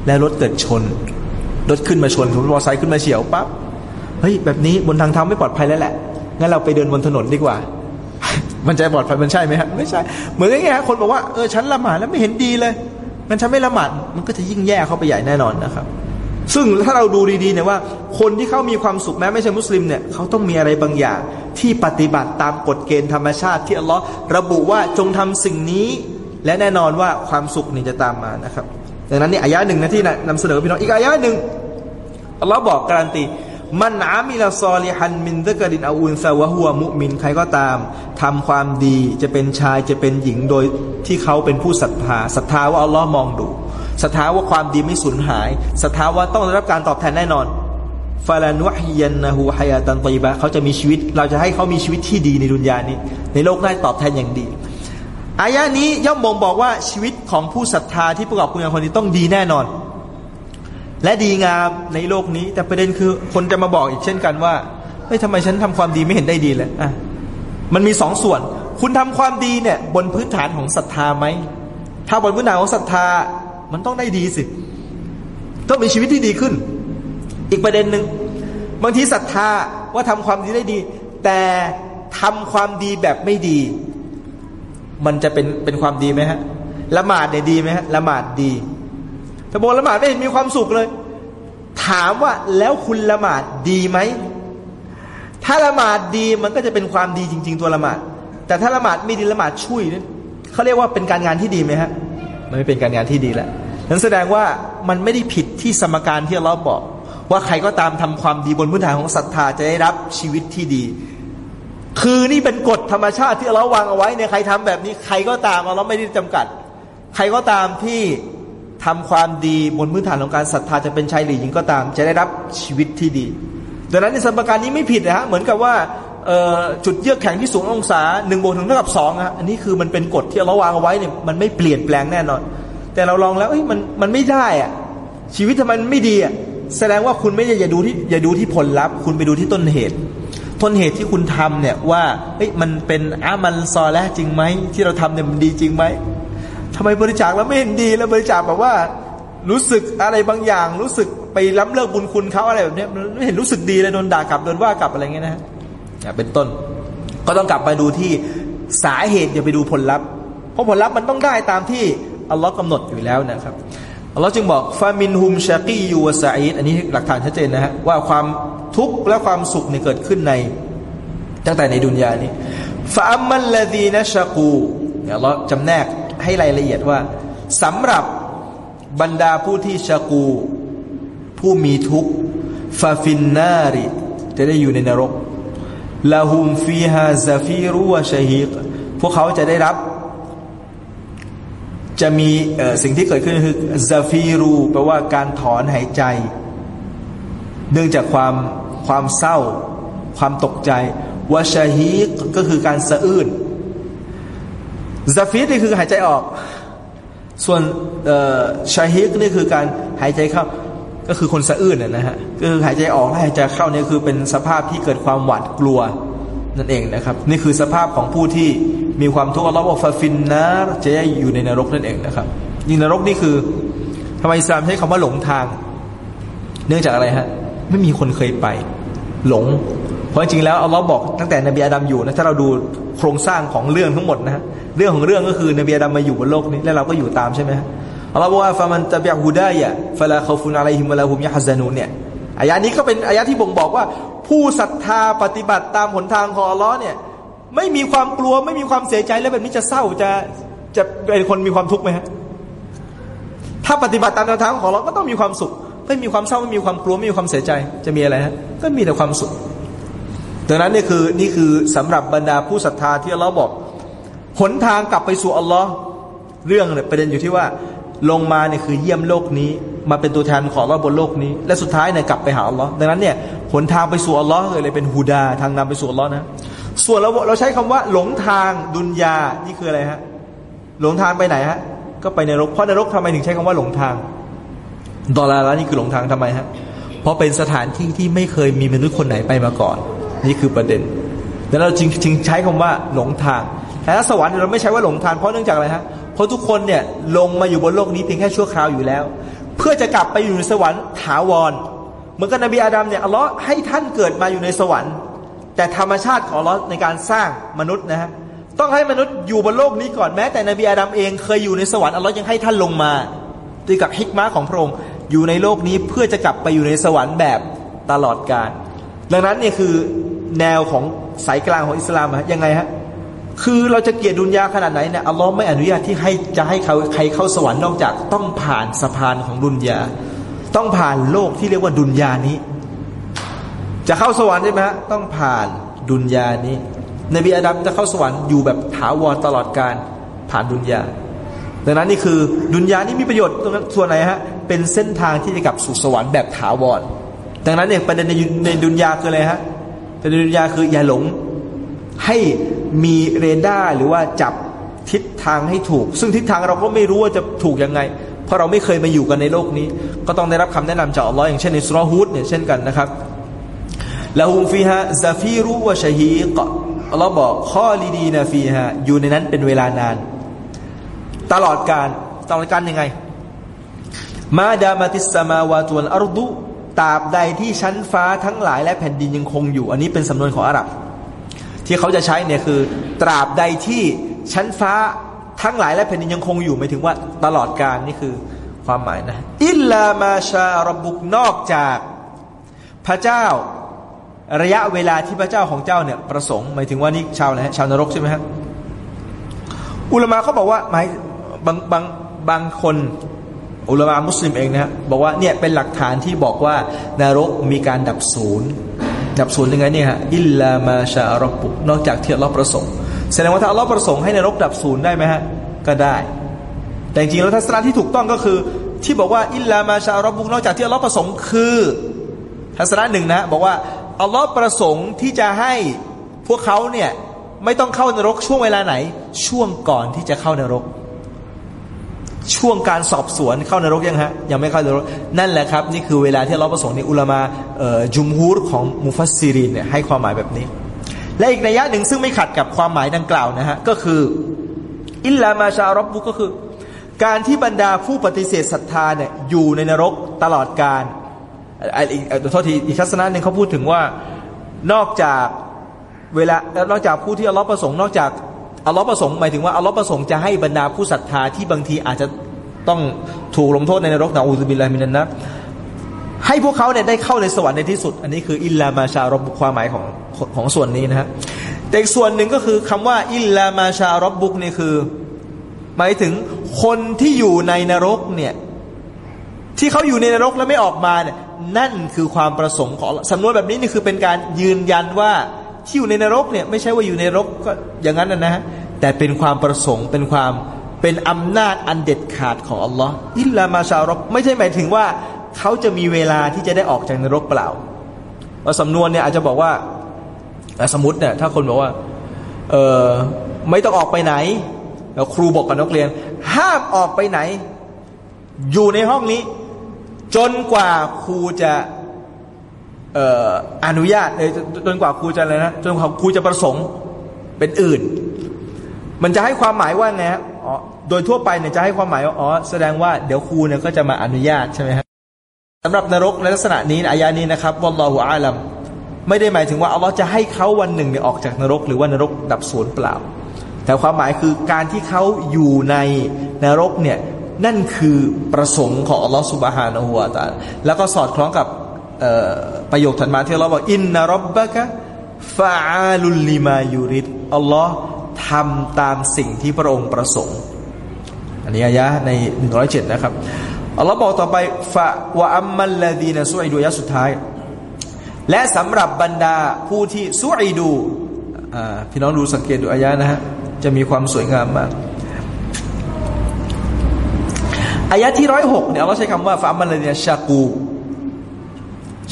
แล้วรถเกิดชน รถขึ้นมาชนผมมอไซค์ขึ้นมาเฉียวปั๊บเฮ้ยแบบนี้บนทางเท้าไม่ปลอดภัยแล้วแหละงั้นเราไปเดินบนถนนดีกว่า มันจะปลอดภัยมันใช่ไหมฮะไม่ใช่ เหมือนไงฮะคนบอกว่าเออฉันละหมาดแล้วไม่เห็นดีเลยมันฉันไม่ละหมาดมันก็จะยิ่งแย่เข้าไปใหญ่แน่นอนนะครับ ซึ่งถ้าเราดูดีๆเนี่ยว่า คนที่เขามีความสุขแม้ไม่ใช่มุสลิมเนี่ยเขาต้องมีอะไรบางอย่าง ที่ปฏิบัติตามกฎเกณฑ์ธรรมชาติที่อัลลอฮ์ระบุว่าจงทำสิ่งนี้ และแน่นอนว่าความสุขนี่จะตามมานะครับดังนั้นนี่อายะหนึ่งนะที่นำเสนอพี่น้องอีกอายะหนึ่งอัลลอฮ์บอกการันตีมันอามิลาซอลิฮันมินตะกรินอาอุนซาวะฮัวมุมินใครก็ตามทำความดีจะเป็นชายจะเป็นหญิงโดยที่เขาเป็นผู้ศรัทธาศรัทธาว่าอัลลอฮ์มองดู ศรัทธาว่าความดีไม่สูญหายศรัทธาว่าต้องได้รับการตอบแทนแน่นอนฟาลานุฮิยันนะฮูฮายาตันตยบะเขาจะมีชีวิต เราจะให้เขามีชีวิตที่ดีในดุนยานี้ ในโลกได้ตอบแทนอย่างดี อายะนี้ย่อมบ่งบอกว่าชีวิตของผู้ศรัทธาที่ประกอบคุณงามคนนี้ต้องดีแน่นอน และดีงามในโลกนี้ แต่ประเด็นคือคนจะมาบอกอีกเช่นกันว่าเฮ้ยทำไมฉันทำความดีไม่เห็นได้ดีเลยอะมันมีสองส่วน คุณทำความดีเนี่ยบนพื้นฐานของศรัทธาไหมถ้าบนพื้นฐานของศรัทธา มันต้องได้ดีสิ ต้องมีชีวิตที่ดีขึ้น อีกประเด็นหนึ่งบางทีศรัทธาว่าทำความดีได้ดี แต่ทำความดีแบบไม่ดี มันจะเป็นเป็นความดีไหมฮะละหมาดเนี่ยดีไหมฮะละหมาดดีแต่บอกละหมาดไม่เห็นมีความสุขเลย ถามว่าแล้วคุณละหมาดดีไหมถ้าละหมาดดีมันก็จะเป็นความดีจริง ๆ ตัวละหมาด แต่ถ้าละหมาดไม่ดีละหมาดช่วยนี่เขาเรียกว่าเป็นการงานที่ดีไหมฮะ มันไม่เป็นการงานที่ดีแล้วนั้นแสดงว่ามันไม่ได้ผิดที่สมการที่เราบอก ว่าใครก็ตามทำความดีบนพื้นฐานของศรัทธาจะได้รับชีวิตที่ดี คือนี่เป็นกฎธรรมชาติที่เราวางเอาไว้เนี่ยใครทำแบบนี้ ใครก็ตามเราไม่ได้จำกัด ใครก็ตามที่ทำความดีบนพื้นฐานของการศรัทธาจะเป็นชายหรือหญิงก็ตาม จะได้รับชีวิตที่ดีดังนั้นในสมการนี้ไม่ผิดนะฮะเหมือนกับว่า จุดเยือกแข็งที่สูงองศาหนึ่งบวกถึงเท่ากับสองอะอันนี้คือมันเป็นกฎที่เราวางเอาไว้เนี่ยมันไม่เปลี่ยนแปลงแน่นอน แต่เราลองแล้วเอ้ยมันมันไม่ได้อะชีวิตทำไมมันไม่ดีอะแสดงว่าคุณไม่ได้อย่าดูที่อย่าดูที่ผลลัพธ์ คุณไปดูที่ต้นเหตุ ต้นเหตุที่คุณทำเนี่ยว่าเฮ้ยมันเป็นอามันซอแล้วจริงไหมที่เราทำเนี่ยมันดีจริงไหมทำไมบริจาคแล้วไม่เห็นดีแล้วบริจาคแบบว่า รู้สึกอะไรบางอย่าง รู้สึกไปล้ำเลิกบุญคุณเขาอะไรแบบนี้ไม่เห็นรู้สึกดีเลยโดนด่ากลับโดนว่ากลับอะไรเงี้ยนะ เป็นต้น ก็ต้องกลับไปดูที่สาเหตุอย่าไปดูผลลัพธ์ เพราะผลลัพธ์มันต้องได้ตามที่อัลลอฮ์กำหนดอยู่แล้วนะครับอัลลอฮ์จึงบอกฟามินฮุมชากียูวะซาอิดอันนี้หลักฐานชัดเจนนะฮะว่าความทุกข์และความสุขเนี่ยเกิดขึ้นใน ตั้งแต่ในดุนยานี้ฟาอัมมัลลดีนะชากูเนี่ยเราจำแนกให้รายละเอียดว่าสำหรับบรรดาผู้ที่ชากู ผู้มีทุกข์ฟาฟินนาริ จะได้อยู่ในนรก ลาฮุมฟีฮาซาฟีรุวะชฮิกพวกเขาจะได้รับ จะมีสิ่งที่เกิดขึ้นคือซาฟีรูแปลว่าการถอนหายใจ เนื่องจากความความเศร้า ความตกใจวะชฮิกก็คือการสะอื้นซาฟีนี่คือหายใจออก ส่วนชาฮิกนี่คือการหายใจเข้า ก็คือคนสะอื้นนะฮะก็คือหายใจออกและหายใจเข้าเนี่ยคือเป็นสภาพที่เกิดความหวาดกลัวนั่นเองนะครับ นี่คือสภาพของผู้ที่มีความทุกข์อัลลอฮฺบอกففي النارจะอยู่ในนรกนั่นเองนะครับยิ่งนรกนี่คือทำไมอิสลามใช้คำว่าหลงทาง เนื่องจากอะไรฮะไม่มีคนเคยไป หลง เพราะจริงแล้วอัลลอฮ์บอกตั้งแต่นบีอาดัมอยู่นะถ้าเราดูโครงสร้างของเรื่องทั้งหมดนะฮะเรื่องของเรื่องก็คือนบีอาดัมมาอยู่บนโลกนี้แล้วเราก็อยู่ตามใช่ไหม อัลลอฮ์บอกว่าفمن تبع هداي فلا خوف عليهم ولا هم يحزنونเนี่ยอายะนี้ก็เป็นอายะที่บ่งบอกว่า ผู้ศรัทธาปฏิบัติตามหนทางของอัลลอฮ์เนี่ยไม่มีความกลัวไม่มีความเสียใจแล้วแบบนี้จะเศร้าจะจะเป็นคนมีความทุกข์ไหมฮะถ้าปฏิบัติตามแนวทางของเราก็ต้องมีความสุข ไม่มีความเศร้าไม่มีความกลัวไม่มีความเสียใจจะมีอะไรฮะก็มีแต่ความสุขดังนั้นนี่คือนี่คือสำหรับบรรดาผู้ศรัทธาที่เราบอกหนทางกลับไปสู่อัลลอฮ์เรื่องเนี่ยประเด็นอยู่ที่ว่า ลงมาเนี่ยคือเยี่ยมโลกนี้ มาเป็นตัวแทนของเราบนโลกนี้ และสุดท้ายเนี่ยกลับไปหาอัลลอฮ์ดังนั้นเนี่ยหนทางไปสู่อัลลอฮ์เลยเป็นฮูดาทางนำไปสู่อัลลอฮ์นะส่วนเราเราใช้คำว่าหลงทางดุนยานี่คืออะไรฮะหลงทางไปไหนฮะก็ไปในรกเพราะในรกทำไมถึงใช้คำว่าหลงทาง ดอลลาร์นี่คือหลงทางทำไมฮะเพราะเป็นสถานที่ที่ไม่เคยมีมนุษย์คนไหนไปมาก่อน นี่คือประเด็นแล้วเราจึงจึงใช้คำว่าหลงทางแต่ถ้าสวรรค์เราไม่ใช้ว่าหลงทางเพราะเนื่องจากอะไรฮะ เพราะทุกคนเนี่ยลงมาอยู่บนโลกนี้เพียงแค่ชั่วคราวอยู่แล้ว เพื่อจะกลับไปอยู่ในสวรรค์ถาวร เหมือนกับนบีอาดัมเนี่ยอัลลอฮ์ให้ท่านเกิดมาอยู่ในสวรรค์ แต่ธรรมชาติของเราในการสร้างมนุษย์นะฮะต้องให้มนุษย์อยู่บนโลกนี้ก่อนแม้ แต่นบีอาดัมเองเคยอยู่ในสวรรค์อัลลอฮ์ยังให้ท่านลงมาด้วยกับฮิกมาของพระองค์อยู่ในโลกนี้เพื่อจะกลับไปอยู่ในสวรรค์แบบตลอดกาลดังนั้นเนี่ยคือแนวของสายกลางของอิสลามอะยังไงฮะ คือเราจะเกลียดดุนยาขนาดไหนเนี่ยอัลลอฮ์ไม่อนุญาตที่ให้จะให้เขาใครเข้าสวรรค์นอกจากต้องผ่านสะพานของดุนยา ต้องผ่านโลกที่เรียกว่าดุนยานี้ จะเข้าสวรรค์ใช่ไหมฮะต้องผ่านดุนยานี้ นบีอาดัมจะเข้าสวรรค์อยู่แบบถาวรตลอดการผ่านดุนยาดังนั้นนี่คือดุนยานี่มีประโยชน์ตรงนั้นส่วนไหนฮะเป็นเส้นทางที่จะกลับสู่สวรรค์แบบถาวรดังนั้นเนี่ยประเด็นในในดุนยาคืออะไรฮะประเด็นดุนยาคืออย่าหลง ให้มีเรดาร์หรือว่าจับทิศทางให้ถูก ซึ่งทิศทางเราก็ไม่รู้ว่าจะถูกยังไง เพราะเราไม่เคยมาอยู่กันในโลกนี้ ก็ต้องได้รับคำแนะนำจากอัลลอฮ์อย่างเช่นในสุรฮูดเนี่ยเช่นกันนะครับلهم فيها زفير وشهيق อัลลอฮ์บอก خالدين فيهاอยู่ในนั้นเป็นเวลานาน ตลอดกาลตลอดกาลยังไง มาดามาติสมาวาตุลอารดุตราบใดที่ชั้นฟ้าทั้งหลายและแผ่นดินยังคงอยู่ อันนี้เป็นสำนวนของอาหรับ ที่เขาจะใช้เนี่ยคือ ตราบใดที่ชั้นฟ้าทั้งหลายและแผ่นดินยังคงอยู่หมายถึงว่าตลอดการนี่คือความหมายนะ อิลลามาชารบุกนอกจาก พระเจ้าระยะเวลาที่พระเจ้าของเจ้าเนี่ยประสงค์หมายถึงว่านี่ชาวนะชาวนรกใช่ไหมครับอุลามะเขาบอกว่าหมายบางบางบางคนอุลามะมุสลิมเองนะบอกว่าเนี่ยเป็นหลักฐานที่บอกว่านรกมีการดับศูนย์ ดับศูนย์ยังไงเนี่ยฮะอิลลามาชาอัลบุนอกจากที่เราประสงค์แสดงว่าถ้าเราประสงค์ให้นรกดับศูนย์ได้ไหมฮะก็ได้ แต่จริงแล้วทัศนะที่ถูกต้องก็คือ ที่บอกว่าอิลลามาชาอัลบุนอกจากที่เราประสงค์คือทัศนะหนึ่งนะบอกว่าอัลลอฮ์ประสงค์ที่จะให้พวกเขาเนี่ยไม่ต้องเข้านรกช่วงเวลาไหน ช่วงก่อนที่จะเข้านรก ช่วงการสอบสวนเข้านรกยังฮะยังไม่เข้านรกนั่นแหละครับ นี่คือเวลาที่เราประสงค์ในอุลามาจุมฮูรของมุฟัสซิรินเนี่ยให้ความหมายแบบนี้ และอีกนัยะหนึ่งซึ่งไม่ขัดกับความหมายดังกล่าวนะฮะก็คืออิลลามาชารับบุก็คือ การที่บรรดาผู้ปฏิเสธศรัทธาเนี่ยอยู่ในนรกตลอดการอีกโทษทีอีกทัศนะหนึ่งเขาพูดถึงว่านอกจากเวลานอกจากผู้ที่อัลลอฮ์ประสงค์นอกจาก อัลลอฮ์ประสงค์หมายถึงว่าอัลลอฮ์ประสงค์จะให้บรรดาผู้ศรัทธาที่บางทีอาจจะต้องถูกลงโทษในนรกนะอูซุบิลลามินันนะให้พวกเขาเนี่ยได้เข้าในสวรรค์ในที่สุด อันนี้คืออิลลามาชารบบุความหมายของของส่วนนี้นะฮะแต่อีกส่วนหนึ่งก็คือคำว่าอิลลามาชารบบุกนี่คือ หมายถึงคนที่อยู่ในนรกเนี่ยที่เขาอยู่ในนรกแล้วไม่ออกมาเนี่ยนั่นคือความประสงค์ของสำนวนแบบนี้นี่คือเป็นการยืนยันว่า ที่อยู่ในนรกเนี่ยไม่ใช่ว่าอยู่ในนรกก็อย่างนั้นนะฮะแต่เป็นความประสงค์เป็นความเป็นอำนาจอันเด็ดขาดของอัลลอฮ์อิลลามาชารบไม่ใช่หมายถึงว่าเขาจะมีเวลาที่จะได้ออกจากนรกเปล่าว่าสำนวนเนี่ยอาจจะบอกว่าสมมติเนี่ยถ้าคนบอกว่าเออไม่ต้องออกไปไหน แล้วครูบอกกับนักเรียน ห้ามออกไปไหน อยู่ในห้องนี้ จนกว่าครูจะ อนุญาตเลยจนกว่าครูจะอะไรนะจนกว่าครูจะประสงค์เป็นอื่น มันจะให้ความหมายว่าไงฮะอ๋อโดยทั่วไปเนี่ยจะให้ความหมายว่าอ๋อแสดงว่าเดี๋ยวครูเนี่ยก็จะมาอนุญาตใช่ไหมครับสำหรับนรกในลักษณะนี้อายานี้นะครับวัลลอฮุอาลัมไม่ได้หมายถึงว่าอัลลอฮ์จะให้เขาวันหนึ่งเนี่ยออกจากนรก หรือว่านรกดับสูญเปล่า แต่ความหมายคือการที่เขาอยู่ในนรกเนี่ยนั่นคือประสงค์ของอัลลอฮฺสุบฮานะฮูวาตาแล้วก็สอดคล้องกับ ประโยคถัดมาที่เราบอกอินนารบบะกะฟาอาลุลลิมายูริดอัลลอฮ์ทำตามสิ่งที่พระองค์ประสงค์ อันนี้อายะในหนึ่งร้อยเจ็ดนะครับอัลลอฮ์บอกต่อไปฟะวะอัมมัลลาดีนสุอิดูยะสุดท้าย และสำหรับบรรดาผู้ที่สุอิดูพี่น้องดูสังเกตดูอายะนะฮะจะมีความสวยงามมากอายะที่ร้อยหกเนี่ยเราใช้คำว่าฟามันเลยเนี่ยชากู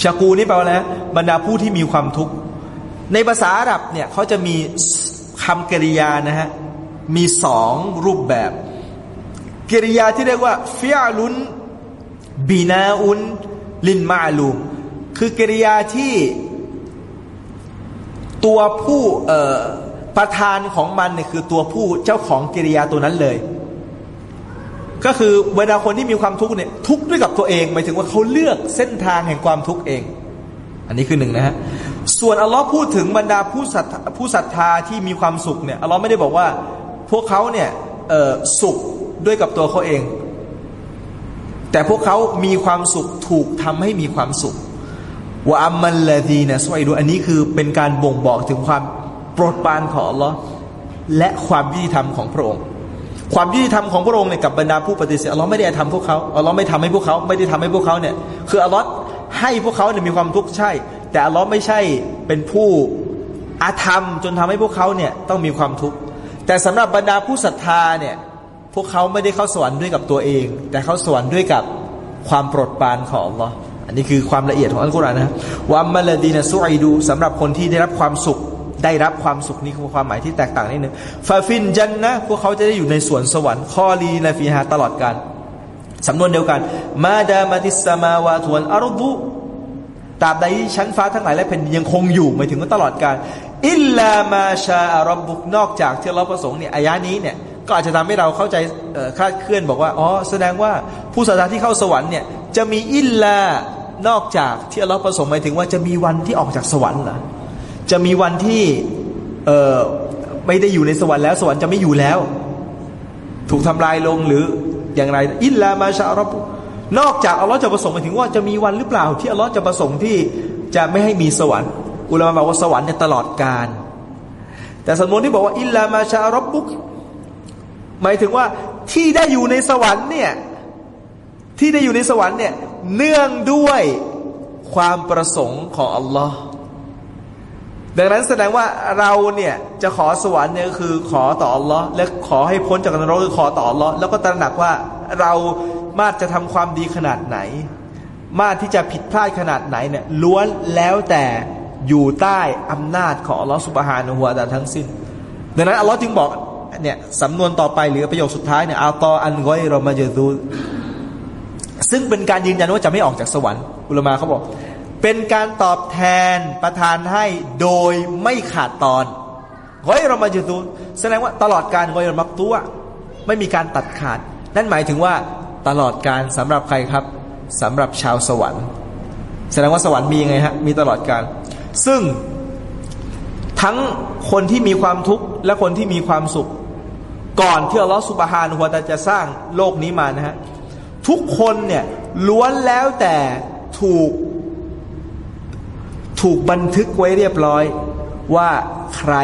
ชากูนี่แปลว่าอะไรบรรดาผู้ที่มีความทุกข์ ในภาษาอาหรับเนี่ยเขาจะมีคำกริยานะฮะ มีสองรูปแบบ กริยาที่เรียกว่าฟิอาลุนบีนาอุนลินมาลูมคือกริยาที่ตัวผู้ประธานของมันเนี่ยคือตัวผู้เจ้าของกิริยาตัวนั้นเลย ก็คือเวลาคนที่มีความทุกข์เนี่ยทุกข์ด้วยกับตัวเองหมายถึงว่าเขาเลือกเส้นทางแห่งความทุกข์เอง อันนี้คือหนึ่งนะฮะส่วนอัลลอฮ์พูดถึงบรรดาผู้ศรัทผู้ศรัทธาที่มีความสุขเนี่ยอัลลอฮ์ไม่ได้บอกว่า พวกเขาเนี่ยสุขด้วยกับตัวเขาเอง แต่พวกเขามีความสุขถูกทำให้มีความสุขว่าอัมมัลลดีนะสวยดูอันนี้คือเป็นการบ่งบอกถึงความโปรดปรานของอัลลอฮ์และความยุติธรรมของพระองค์ ความยุติธรรมของพระองค์เนี่ยกับบรรดาผู้ปฏิเสธอัลลอฮ์ไม่ได้ทำพวกเขาอัลลอฮ์ไม่ทำให้พวกเขาไม่ได้ทำให้พวกเขาเนี่ยคืออัลลอฮ์ให้พวกเขาเนี่ยมีความทุกข์ใช่ แต่อัลลอฮ์ไม่ใช่เป็นผู้อาธรรมจนทำให้พวกเขาเนี่ยต้องมีความทุกข์แต่สำหรับบรรดาผู้ศรัทธาเนี่ยพวกเขาไม่ได้เข้าสวรรค์ด้วยกับตัวเอง แต่เข้าสวรรค์ด้วยกับความโปรดปรานของอัลลอฮ์อันนี้คือความละเอียดของอัลกุรอานนะوأما الذين سعدواสำหรับคนที่ได้รับความสุข ได้รับความสุขนี่คือความหมายที่แตกต่างนิดนึงففي الجنةพวกเขาจะได้อยู่ในสวนสวรรค์خالدين فيها ตลอดกาลสำนวนเดียวกัน ما دامت السماوات والأرضตราบใดชั้นฟ้าทั้งหลายและแผ่นดินยังคงอยู่หมายถึงว่าตลอดกาลอิลลามาชาอัรับบุกนอกจากที่เราประสงค์เนี่ยอายะนี้เนี่ยก็อาจจะทำให้เราเข้าใจคลาดเคลื่อนบอกว่าอ๋อแสดงว่าผู้ศรัทธาที่เข้าสวรรค์เนี่ยจะมีอิลลานอกจากที่เราประสงค์หมายถึงว่าจะมีวันที่ออกจากสวรรค์เหรอ จะมีวันที่เไม่ได้อยู่ในสวรรค์แล้ว สวรรค์จะไม่อยู่แล้ว ถูกทำลายลงหรืออย่างไร อิลลามาชาอัรับนอกจากอัลลอฮ์จะประสงค์หมายถึงว่าจะมีวันหรือเปล่า ที่อัลลอฮ์จะประสงค์ที่จะไม่ให้มีสวรรค์ อุลามะบอกว่าสวรรค์เนี่ยตลอดกาลแต่สมมติที่บอกว่าอิลลามาชารับบุกหมายถึงว่าที่ได้อยู่ในสวรรค์เนี่ยที่ได้อยู่ในสวรรค์เนี่ยเนื่องด้วยความประสงค์ของอัลลอฮ์ ดังนั้นแสดงว่าเราเนี่ยจะขอสวรรค์เนี่ยคือขอต่ออัลลอฮ์และขอให้พ้นจากนรกคือขอต่ออัลลอฮ์แล้วก็ตระหนักว่าเรามาจะทำความดีขนาดไหน มาที่จะผิดพลาดขนาดไหนเนี่ยล้วนแล้วแต่อยู่ใต้อำนาจของอัลลอฮ์สุบฮานะฮุวตาทั้งสิ้น ดังนั้นอัลลอฮ์จึงบอกเนี่ยสำนวนต่อไปหรือประโยคสุดท้ายเนี่ยอาตออันกอยเรามาเจดูซึ่งเป็นการยืนยันว่าจะไม่ออกจากสวรรค์อุลมาเขาบอก เป็นการตอบแทนประทานให้โดยไม่ขาดตอนกอยรมาเจดูแสดงว่าตลอดการกอยรมักตัวไม่มีการตัดขาด นั่นหมายถึงว่าตลอดการสำหรับใครครับสำหรับชาวสวรรค์ แสดงว่าสวรรค์มีไงฮะมีตลอดการ ซึ่งทั้งคนที่มีความทุกข์และคนที่มีความสุข ก่อนที่อัลลอฮฺสุบฮานุวตาจะสร้างโลกนี้มานะฮะทุกคนเนี่ยล้วนแล้วแต่ถูก ถูกบันทึกไว้เรียบร้อย ว่าใคร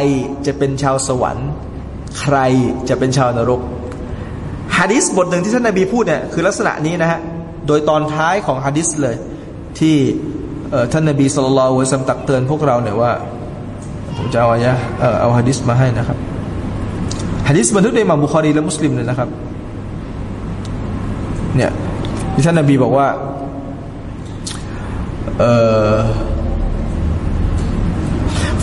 จะเป็นชาวสวรรค์ ใครจะเป็นชาวนรกฮะดิษบทหนึ่งที่ท่านนาบีพูดเนี่ยคือลักษณะนี้นะฮะโดยตอนท้ายของฮะดิษเลย ที่ท่านนบีสุลต่านสัมตักเตือนพวกเราเนี่ยว่าผมจะเอาอายะเอาฮะดิษมาให้นะครับฮะดิษบันทึกในมัมบุคอรีและมุสลิมเลยนะครับเนี่ยที่ท่านนบีบอกว่าเอ่อ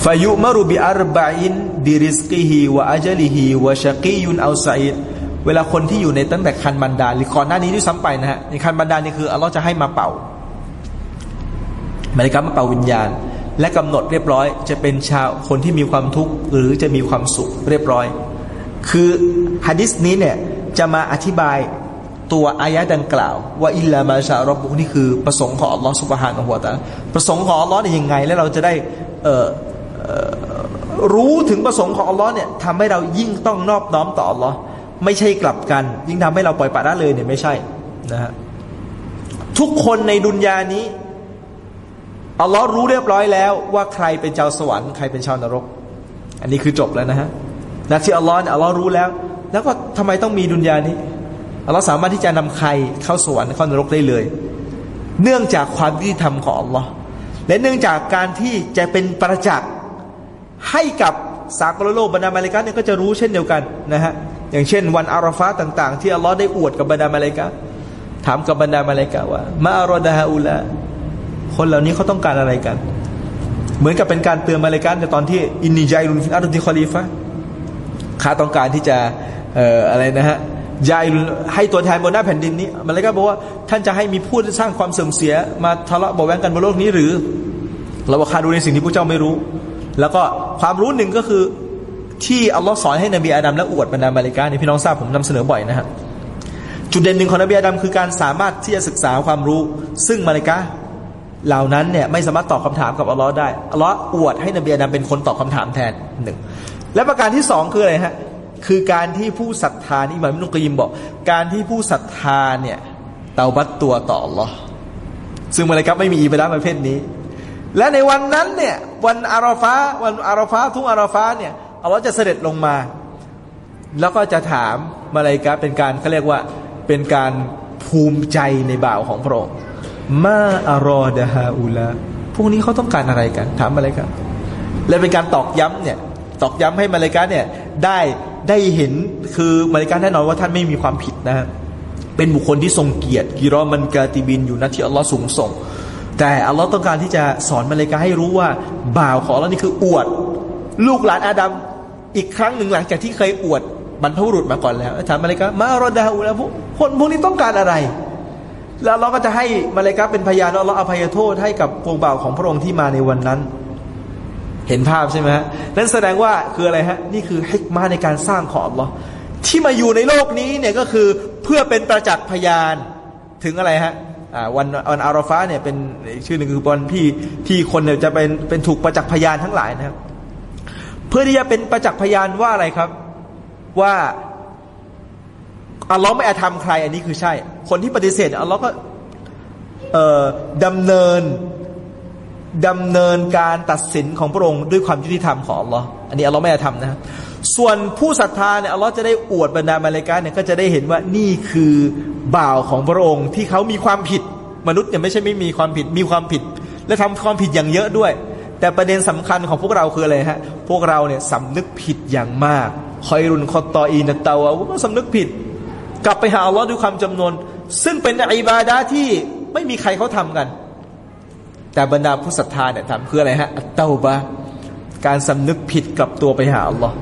ฟายุมารุบิอัรบะอินบิริสกีฮีวะอัจลิฮีวะชกียุนอัลไซดเวลาคนที่อยู่ในตั้งแต่คันบันดาหรือก่อนหน้านี้ที่ซ้ำไปนะฮะในคันบันดาลนี่คืออัลลอฮ์จะให้มาเป่ามาริกามาเป่าวิญญาณ และกำหนดเรียบร้อย จะเป็นชาวคนที่มีความทุกข์หรือจะมีความสุขเรียบร้อย คือฮะดิษนี้เนี่ยจะมาอธิบายตัวอายะดังกล่าว ว่าอิลลามาชารบุกนี่คือประสงค์ของอัลลอฮฺสุบฮานะฮุวตาประสงค์ของอัลลอฮ์เนี่ยยังไง แล้วเราจะได้ รู้ถึงประสงค์ของอัลลอฮ์เนี่ยทำให้เรายิ่งต้องนอบน้อมต่ออัลลอฮ์ไม่ใช่กลับกัน ยิ่งทำให้เราปล่อยปละละเลยเนี่ยไม่ใช่นะฮะทุกคนในดุนยานี้อัลลอฮ์รู้เรียบร้อยแล้วว่าใครเป็นชาวสวรรค์ใครเป็นชาวนรก อันนี้คือจบแล้วนะฮะนะที่อัลลอฮ์เนี่ยอัลลอฮ์รู้แล้ว แล้วก็ทำไมต้องมีดุนยานี้อัลลอฮ์สามารถที่จะนำใครเข้าสวรรค์เข้านรกได้เลย เนื่องจากความยุติธรรมของอัลลอฮ์และเนื่องจากการที่จะเป็นประจักษ์ ให้กับสากลโลกบรรดามาเลกาเนี่ยก็จะรู้เช่นเดียวกันนะฮะอย่างเช่น วันอาราฟาต่าง ๆ ที่อัลลอฮ์ได้อวดกับบรรดามาเลกาถามกับบรรดามาเลกาว่ามาอารอดะฮาอุลาคนเหล่านี้เขาต้องการอะไรกัน เหมือนกับเป็นการเตือนมาเลกันในตอนที่إني جاعل في الأرض خليفةข้าต้องการที่จะเอ่ออะไรนะฮะยายให้ตัวแทนบนหน้าแผ่นดินนี้มาเลกันบอกว่าท่านจะให้มีผู้สร้างความเสื่อมเสีย มาทะเลาะเบาะแว้งกันบนโลกนี้หรือ เราบอกข้ารู้ในสิ่งที่พวกเจ้าไม่รู้ แล้วก็ความรู้หนึ่งก็คือที่อัลลอฮ์สอนให้นบีอาดัมและอวดบรรดามาเลกานี่พี่น้องทราบผมนำเสนอบ่อยนะครับจุดเด่นหนึ่งของนบีอาดัมคือการสามารถที่จะศึกษาความรู้ ซึ่งมาเลกาเหล่านั้นเนี่ยไม่สามารถตอบคาถามกับอัลลอฮ์ได้อัลลอฮ์อวดให้นบีอาดัมเป็นคนตอบคาถามแทนหนึ่งและประการที่สองคืออะไรฮะคือการที่ผู้ศรัทธานี่หมายมินุกยิมบอก การที่ผู้ศรัทธาเนี่ยเตาบัตตัวต่ออัลลอฮ์ซึ่งมาเลยครับไม่มีอีบาดะประเภทนี้ และในวันนั้นเนี่ย วันอาราฟาวันอาราฟาทุกอาราฟาเนี่ยอัลลอฮ์จะเสด็จลงมา แล้วก็จะถามมาลายกาเป็นการเขาเรียกว่าเป็นการภูมิใจในบ่าวของพระองค์มาอารอดะฮาอุละพวกนี้เขาต้องการอะไรกัน ถามมาลายกาและเป็นการตอกย้ำเนี่ยตอกย้ำให้มาลายกาเนี่ยได้ได้เห็นคือมาลายกาแน่นอนว่าท่านไม่มีความผิดนะฮะเป็นบุคคลที่ทรงเกียรติกิรอมันกาติบินอยู่นะที่อัลลอฮ์สูงส่ง แต่อัลลอฮ์ต้องการที่จะสอนมาเลกาให้รู้ว่า บ่าวของอัลลอฮ์นี่คืออวด ลูกหลานอาดัมอีกครั้งหนึ่งหลังจากที่เคยอวดบรรพบุรุษมาก่อนแล้วถามมาเลกามารอดาอูแล้วพวกคนพวกนี้ต้องการอะไร แล้วเราก็จะให้มาเลกาเป็นพยานอัลลอฮ์อภัยโทษให้กับพวงบ่าวของพระองค์ที่มาในวันนั้น เห็นภาพใช่ไหมฮะนั่นแสดงว่าคืออะไรฮะนี่คือฮิกมาในการสร้างของอัลลอฮ์ที่มาอยู่ในโลกนี้เนี่ยก็คือเพื่อเป็นประจักษ์พยานถึงอะไรฮะ วันวันอาราฟาเนี่ยเป็นชื่อหนึ่งคือวันที่ที่คนเนี่ยจะเป็นเป็นถูกประจักษ์พยานทั้งหลายนะครับ เพื่อที่จะเป็นประจักษ์พยานว่าอะไรครับ ว่าอัลลอฮ์ไม่อาธรรมใคร อันนี้คือใช่ คนที่ปฏิเสธอัลลอฮ์ก็ดำเนินดำเนินการตัดสินของพระองค์ด้วยความยุติธรรมของอัลลอฮ์อันนี้อัลลอฮ์ไม่อาธรรมนะครับ ส่วนผู้ศรัทธาเนี่ยอัลลอฮ์จะได้อวดบรรดามาเลกาเนี่ยก็จะได้เห็นว่านี่คือบ่าวของพระองค์ที่เขามีความผิดมนุษย์เนี่ยไม่ใช่ไม่มีความผิดมีความผิด และทำความผิดอย่างเยอะด้วย แต่ประเด็นสำคัญของพวกเราคืออะไรฮะพวกเราเนี่ยสำนึกผิดอย่างมาก คอยรุนคอตออีนตาว่าสำนึกผิด กลับไปหาอัลลอฮ์ด้วยความจำนวน ซึ่งเป็นอิบาดาที่ไม่มีใครเขาทำกัน แต่บรรดาผู้ศรัทธาเนี่ยทำคืออะไรฮะเตาบะการสำนึกผิดกลับตัวไปหาอัลลอฮ์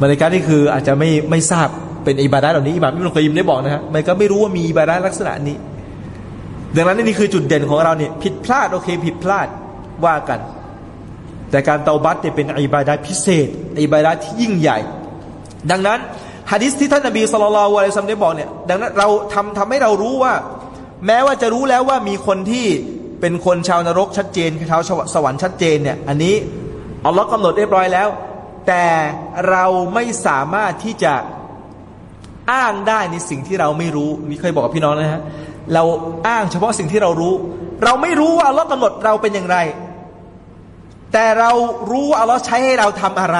มาเลกานี่คืออาจจะไม่ไม่ทราบเป็นอิบาดาเหล่านี้อิบาดมิมุลกยิมได้บอกนะฮะมันก็ไม่รู้ว่ามีอิบาดาลักษณะนี้ ดังนั้นนี่คือจุดเด่นของเราเนี่ยผิดพลาดโอเค ผิดพลาดว่ากัน แต่การเตาบัตเนี่ยเป็นอิบาดาพิเศษอิบาดาที่ยิ่งใหญ่ ดังนั้นฮะดิษที่ท่านนบีสุลต่านละวะลัยซัมได้บอกเนี่ยดังนั้นเราทำทำให้เรารู้ว่า แม้ว่าจะรู้แล้วว่ามีคนที่เป็นคนชาวนรกชัดเจนชาวสวรรค์ชัดเจนเนี่ยอันนี้อัลลอฮ์กำหนดเรียบร้อยแล้ว แต่เราไม่สามารถที่จะอ้างได้ในสิ่งที่เราไม่รู้นี่เคยบอกกับพี่น้องนะฮะเราอ้างเฉพาะสิ่งที่เรารู้ เราไม่รู้ว่าอัลลอฮ์กำหนดเราเป็นอย่างไร แต่เรารู้ว่าอัลลอฮ์ใช้ให้เราทำอะไร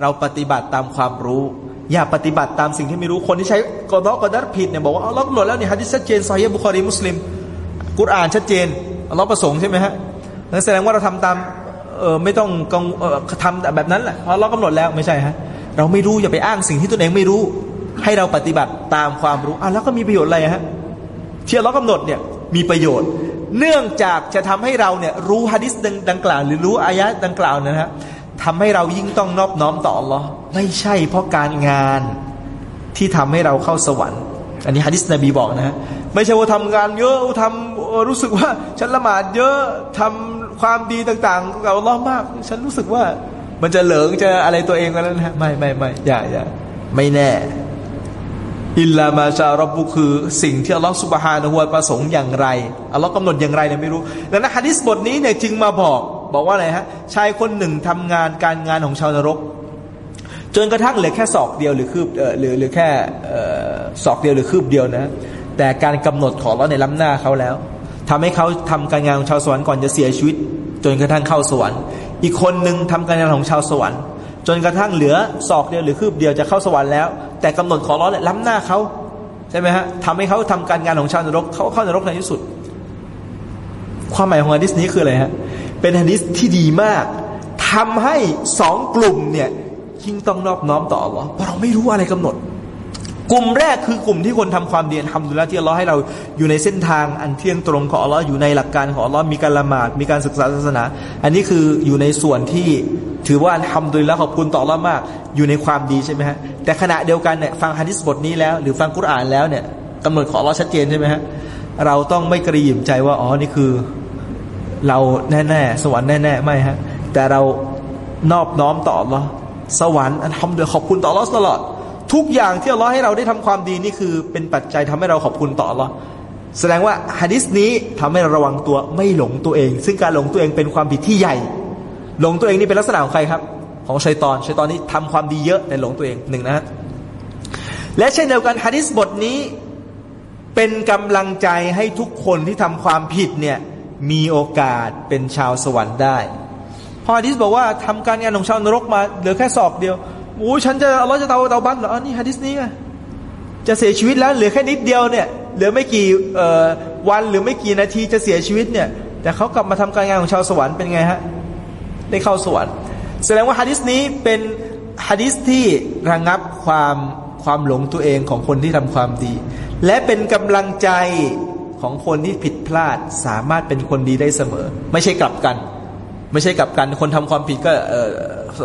เราปฏิบัติตามความรู้ อย่าปฏิบัติตามสิ่งที่ไม่รู้คนที่ใช้กอดอกอดัรผิดเนี่ยบอกว่าอัลลอฮ์กำหนดแล้วเนี่ยฮะดิษชัดเจนซอยบุคอรีมุสลิมกุรอานชัดเจนอัลลอฮ์ประสงค์ใช่ไหมฮะนั่นแสดงว่าเราทำตาม เออไม่ต้องกังทำแบบนั้นแหละเพราะเรากำหนดแล้วไม่ใช่ฮะเราไม่รู้อย่าไปอ้างสิ่งที่ตัวเองไม่รู้ ให้เราปฏิบัติตามความรู้อะแล้วก็มีประโยชน์อะไรฮะที่เรากำหนดเนี่ยมีประโยชน์ เนื่องจากจะทำให้เราเนี่ยรู้ฮะดิษดังกล่าว หรือรู้อายะดังกล่าวนะฮะทำให้เรายิ่งต้องนอบน้อมต่ออัลลอฮ์ไม่ใช่เพราะการงานที่ทำให้เราเข้าสวรรค์ อันนี้ฮะดิษนบีบอกนะฮะไม่ใช่ว่าทำงานเยอะทำรู้สึกว่าฉันละหมาดเยอะทำ ความดีต่างๆกับอัลลอฮ์มาก ฉันรู้สึกว่า มันจะเหลิงจะอะไรตัวเองกันแล้วนะไม่ไม่ไม่อย่าอย่าไม่แน่ อิลลามาชารบุคือ สิ่งที่อัลลอฮ์สุบฮานะฮุวาประสงค์อย่างไรอัลลอฮ์กำหนดอย่างไรเนี่ยไม่รู้ดังนั้นฮะดิษบทนี้เนี่ยจึงมาบอก บอกว่าอะไรฮะชายคนหนึ่งทำงานการงานของชาวนรก จนกระทั่งเหลือแค่ศอกเดียวหรือคืบเออหรือหรือแค่ศอกเดียวหรือคืบเดียวนะ แต่การกำหนดของเราในล้ำหน้าเขาแล้ว ทำให้เขาทำการงานของชาวสวรรค์ก่อนจะเสียชีวิต จนกระทั่งเข้าสวรรค์ อีกคนหนึ่งทำการงานของชาวสวรรค์ จนกระทั่งเหลือศอกเดียวหรือคืบเดียวจะเข้าสวรรค์แล้ว แต่กำหนดของราเนี่ยล้ำหน้าเขาใช่ไหมฮะทำให้เขาทำการงานของชาวนรกเขาเข้านรกในที่สุด ความหมายของฮะดิษนี้คืออะไรฮะเป็นฮะดิษที่ดีมากทำให้สองกลุ่มเนี่ยยิ่งต้องนอบน้อมต่ออัลลอฮ์เพราะเราไม่รู้อะไรกำหนด กลุ่มแรกคือกลุ่มที่คนทำความดีทำดูแลที่อัลลอฮ์ให้เราอยู่ในเส้นทางอันเที่ยงตรงของอัลลอฮ์อยู่ในหลักการของอัลลอฮ์มีการละหมาดมีการศึกษาศาสนา อันนี้คืออยู่ในส่วนที่ถือว่าทำโดยแล้วขอบคุณต่ออัลลอฮ์มาก อยู่ในความดีใช่ไหมฮะแต่ขณะเดียวกันเนี่ยฟังฮะดิษบทนี้แล้ว หรือฟังกุรอานแล้วเนี่ยกำหนดของอัลลอฮ์ชัดเจนใช่ไหมฮะเราต้องไม่กระยิมใจว่าอ๋อนี่คือ เราแน่ๆสวรรค์แน่ๆไม่ฮะแต่เรานอบน้อมต่ออัลลอฮ์สวรรค์อันทำโดยขอบคุณต่ออัลลอฮ์ตลอด ทุกอย่างที่อัลลอฮ์ให้เราได้ทำความดีนี่คือ เป็นปัจจัยทำให้เราขอบคุณต่ออัลลอฮ์แสดงว่าฮะดิษนี้ทำให้เราระวังตัวไม่หลงตัวเอง ซึ่งการหลงตัวเองเป็นความผิดที่ใหญ่ หลงตัวเองนี่เป็นลักษณะของใครครับ ของชัยตอนชัยตอนนี้ทำความดีเยอะแต่หลงตัวเองหนึ่งนะและเช่นเดียวกันฮะดิษบทนี้เป็นกำลังใจให้ทุกคนที่ทำความผิดเนี่ยมีโอกาสเป็นชาวสวรรค์ได้พอฮะดิษบอกว่าทำการงานของชาวนรกมาเหลือแค่ศอกเดียว โอ้ฉันจะอัลลอฮ์จะเตาเตาบัตเหรออ๋อนี่ฮะดิษนี้ไงจะเสียชีวิตแล้วเหลือแค่นิดเดียวเนี่ยเหลือไม่กี่วันหรือไม่กี่นาทีจะเสียชีวิตเนี่ย แต่เขากลับมาทำการงานของชาวสวรรค์เป็นไงฮะได้เข้าสวรรค์แสดงว่าฮะดิษนี้เป็นฮะดิษที่ระงับความความหลงตัวเองของคนที่ทำความดี และเป็นกำลังใจของคนที่ผิดพลาดสามารถเป็นคนดีได้เสมอ ไม่ใช่กลับกัน ไม่ใช่กลับกันคนทำความผิดก็เออ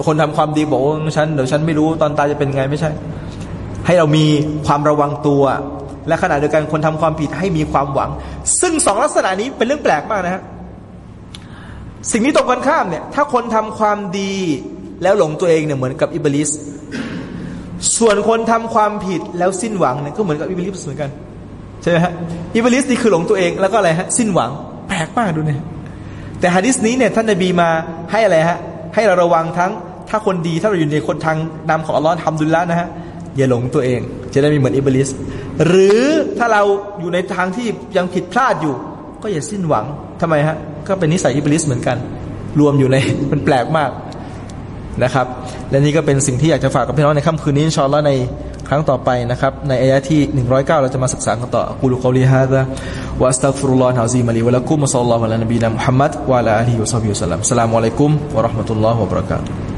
คนทำความดีบอกว่าฉันเดี๋ยวฉันไม่รู้ตอนตายจะเป็นไงไม่ใช่ ให้เรามีความระวังตัว และขณะเดียวกันคนทำความผิดให้มีความหวัง ซึ่งสองลักษณะนี้เป็นเรื่องแปลกมากนะฮะสิ่งนี้ตรงกันข้ามเนี่ย ถ้าคนทำความดีแล้วหลงตัวเองเนี่ยเหมือนกับอิบลิสส่วนคนทำความผิดแล้วสิ้นหวังเนี่ยก็เหมือนกับอิบลิสเหมือนกันใช่ไหมฮะอิบลิสนี่คือหลงตัวเองแล้วก็อะไรฮะสิ้นหวังแปลกมากดูเนี่ย แต่ฮะดิษนี้เนี่ยท่านนบีมาให้อะไรฮะให้เราระวังทั้งถ้าคนดีถ้าเราอยู่ในคนทางนำของอัลลอฮ์الحمد للهนะฮะอย่าหลงตัวเอง จะได้มีเหมือนอิบลิสหรือถ้าเราอยู่ในทางที่ยังผิดพลาดอยู่ ก็อย่าสิ้นหวังทำไมฮะก็เป็นนิสัยอิบลิสเหมือนกัน รวมอยู่ในมันแปลกมากนะครับ และนี่ก็เป็นสิ่งที่อยากจะฝากกับพี่น้องในค่ำคืนนี้อินชอนแล้วใน ครั้งต่อไปนะครับ ในอายะที่ 109 เราจะมาศึกษากันต่อกูลุกอลีฮะดะวะอัสตัฆฟิรุลลอฮ์อะซีมะลีวะละกุมมะซัลลัลลอฮุอะลานบีนะมุฮัมมัดวะอะลาอาลีฮิวะซอฮบิวะสัลลัมสลามุอะลัยกุมวะเราะห์มะตุลลอฮ์วะบะเราะกาตุฮ์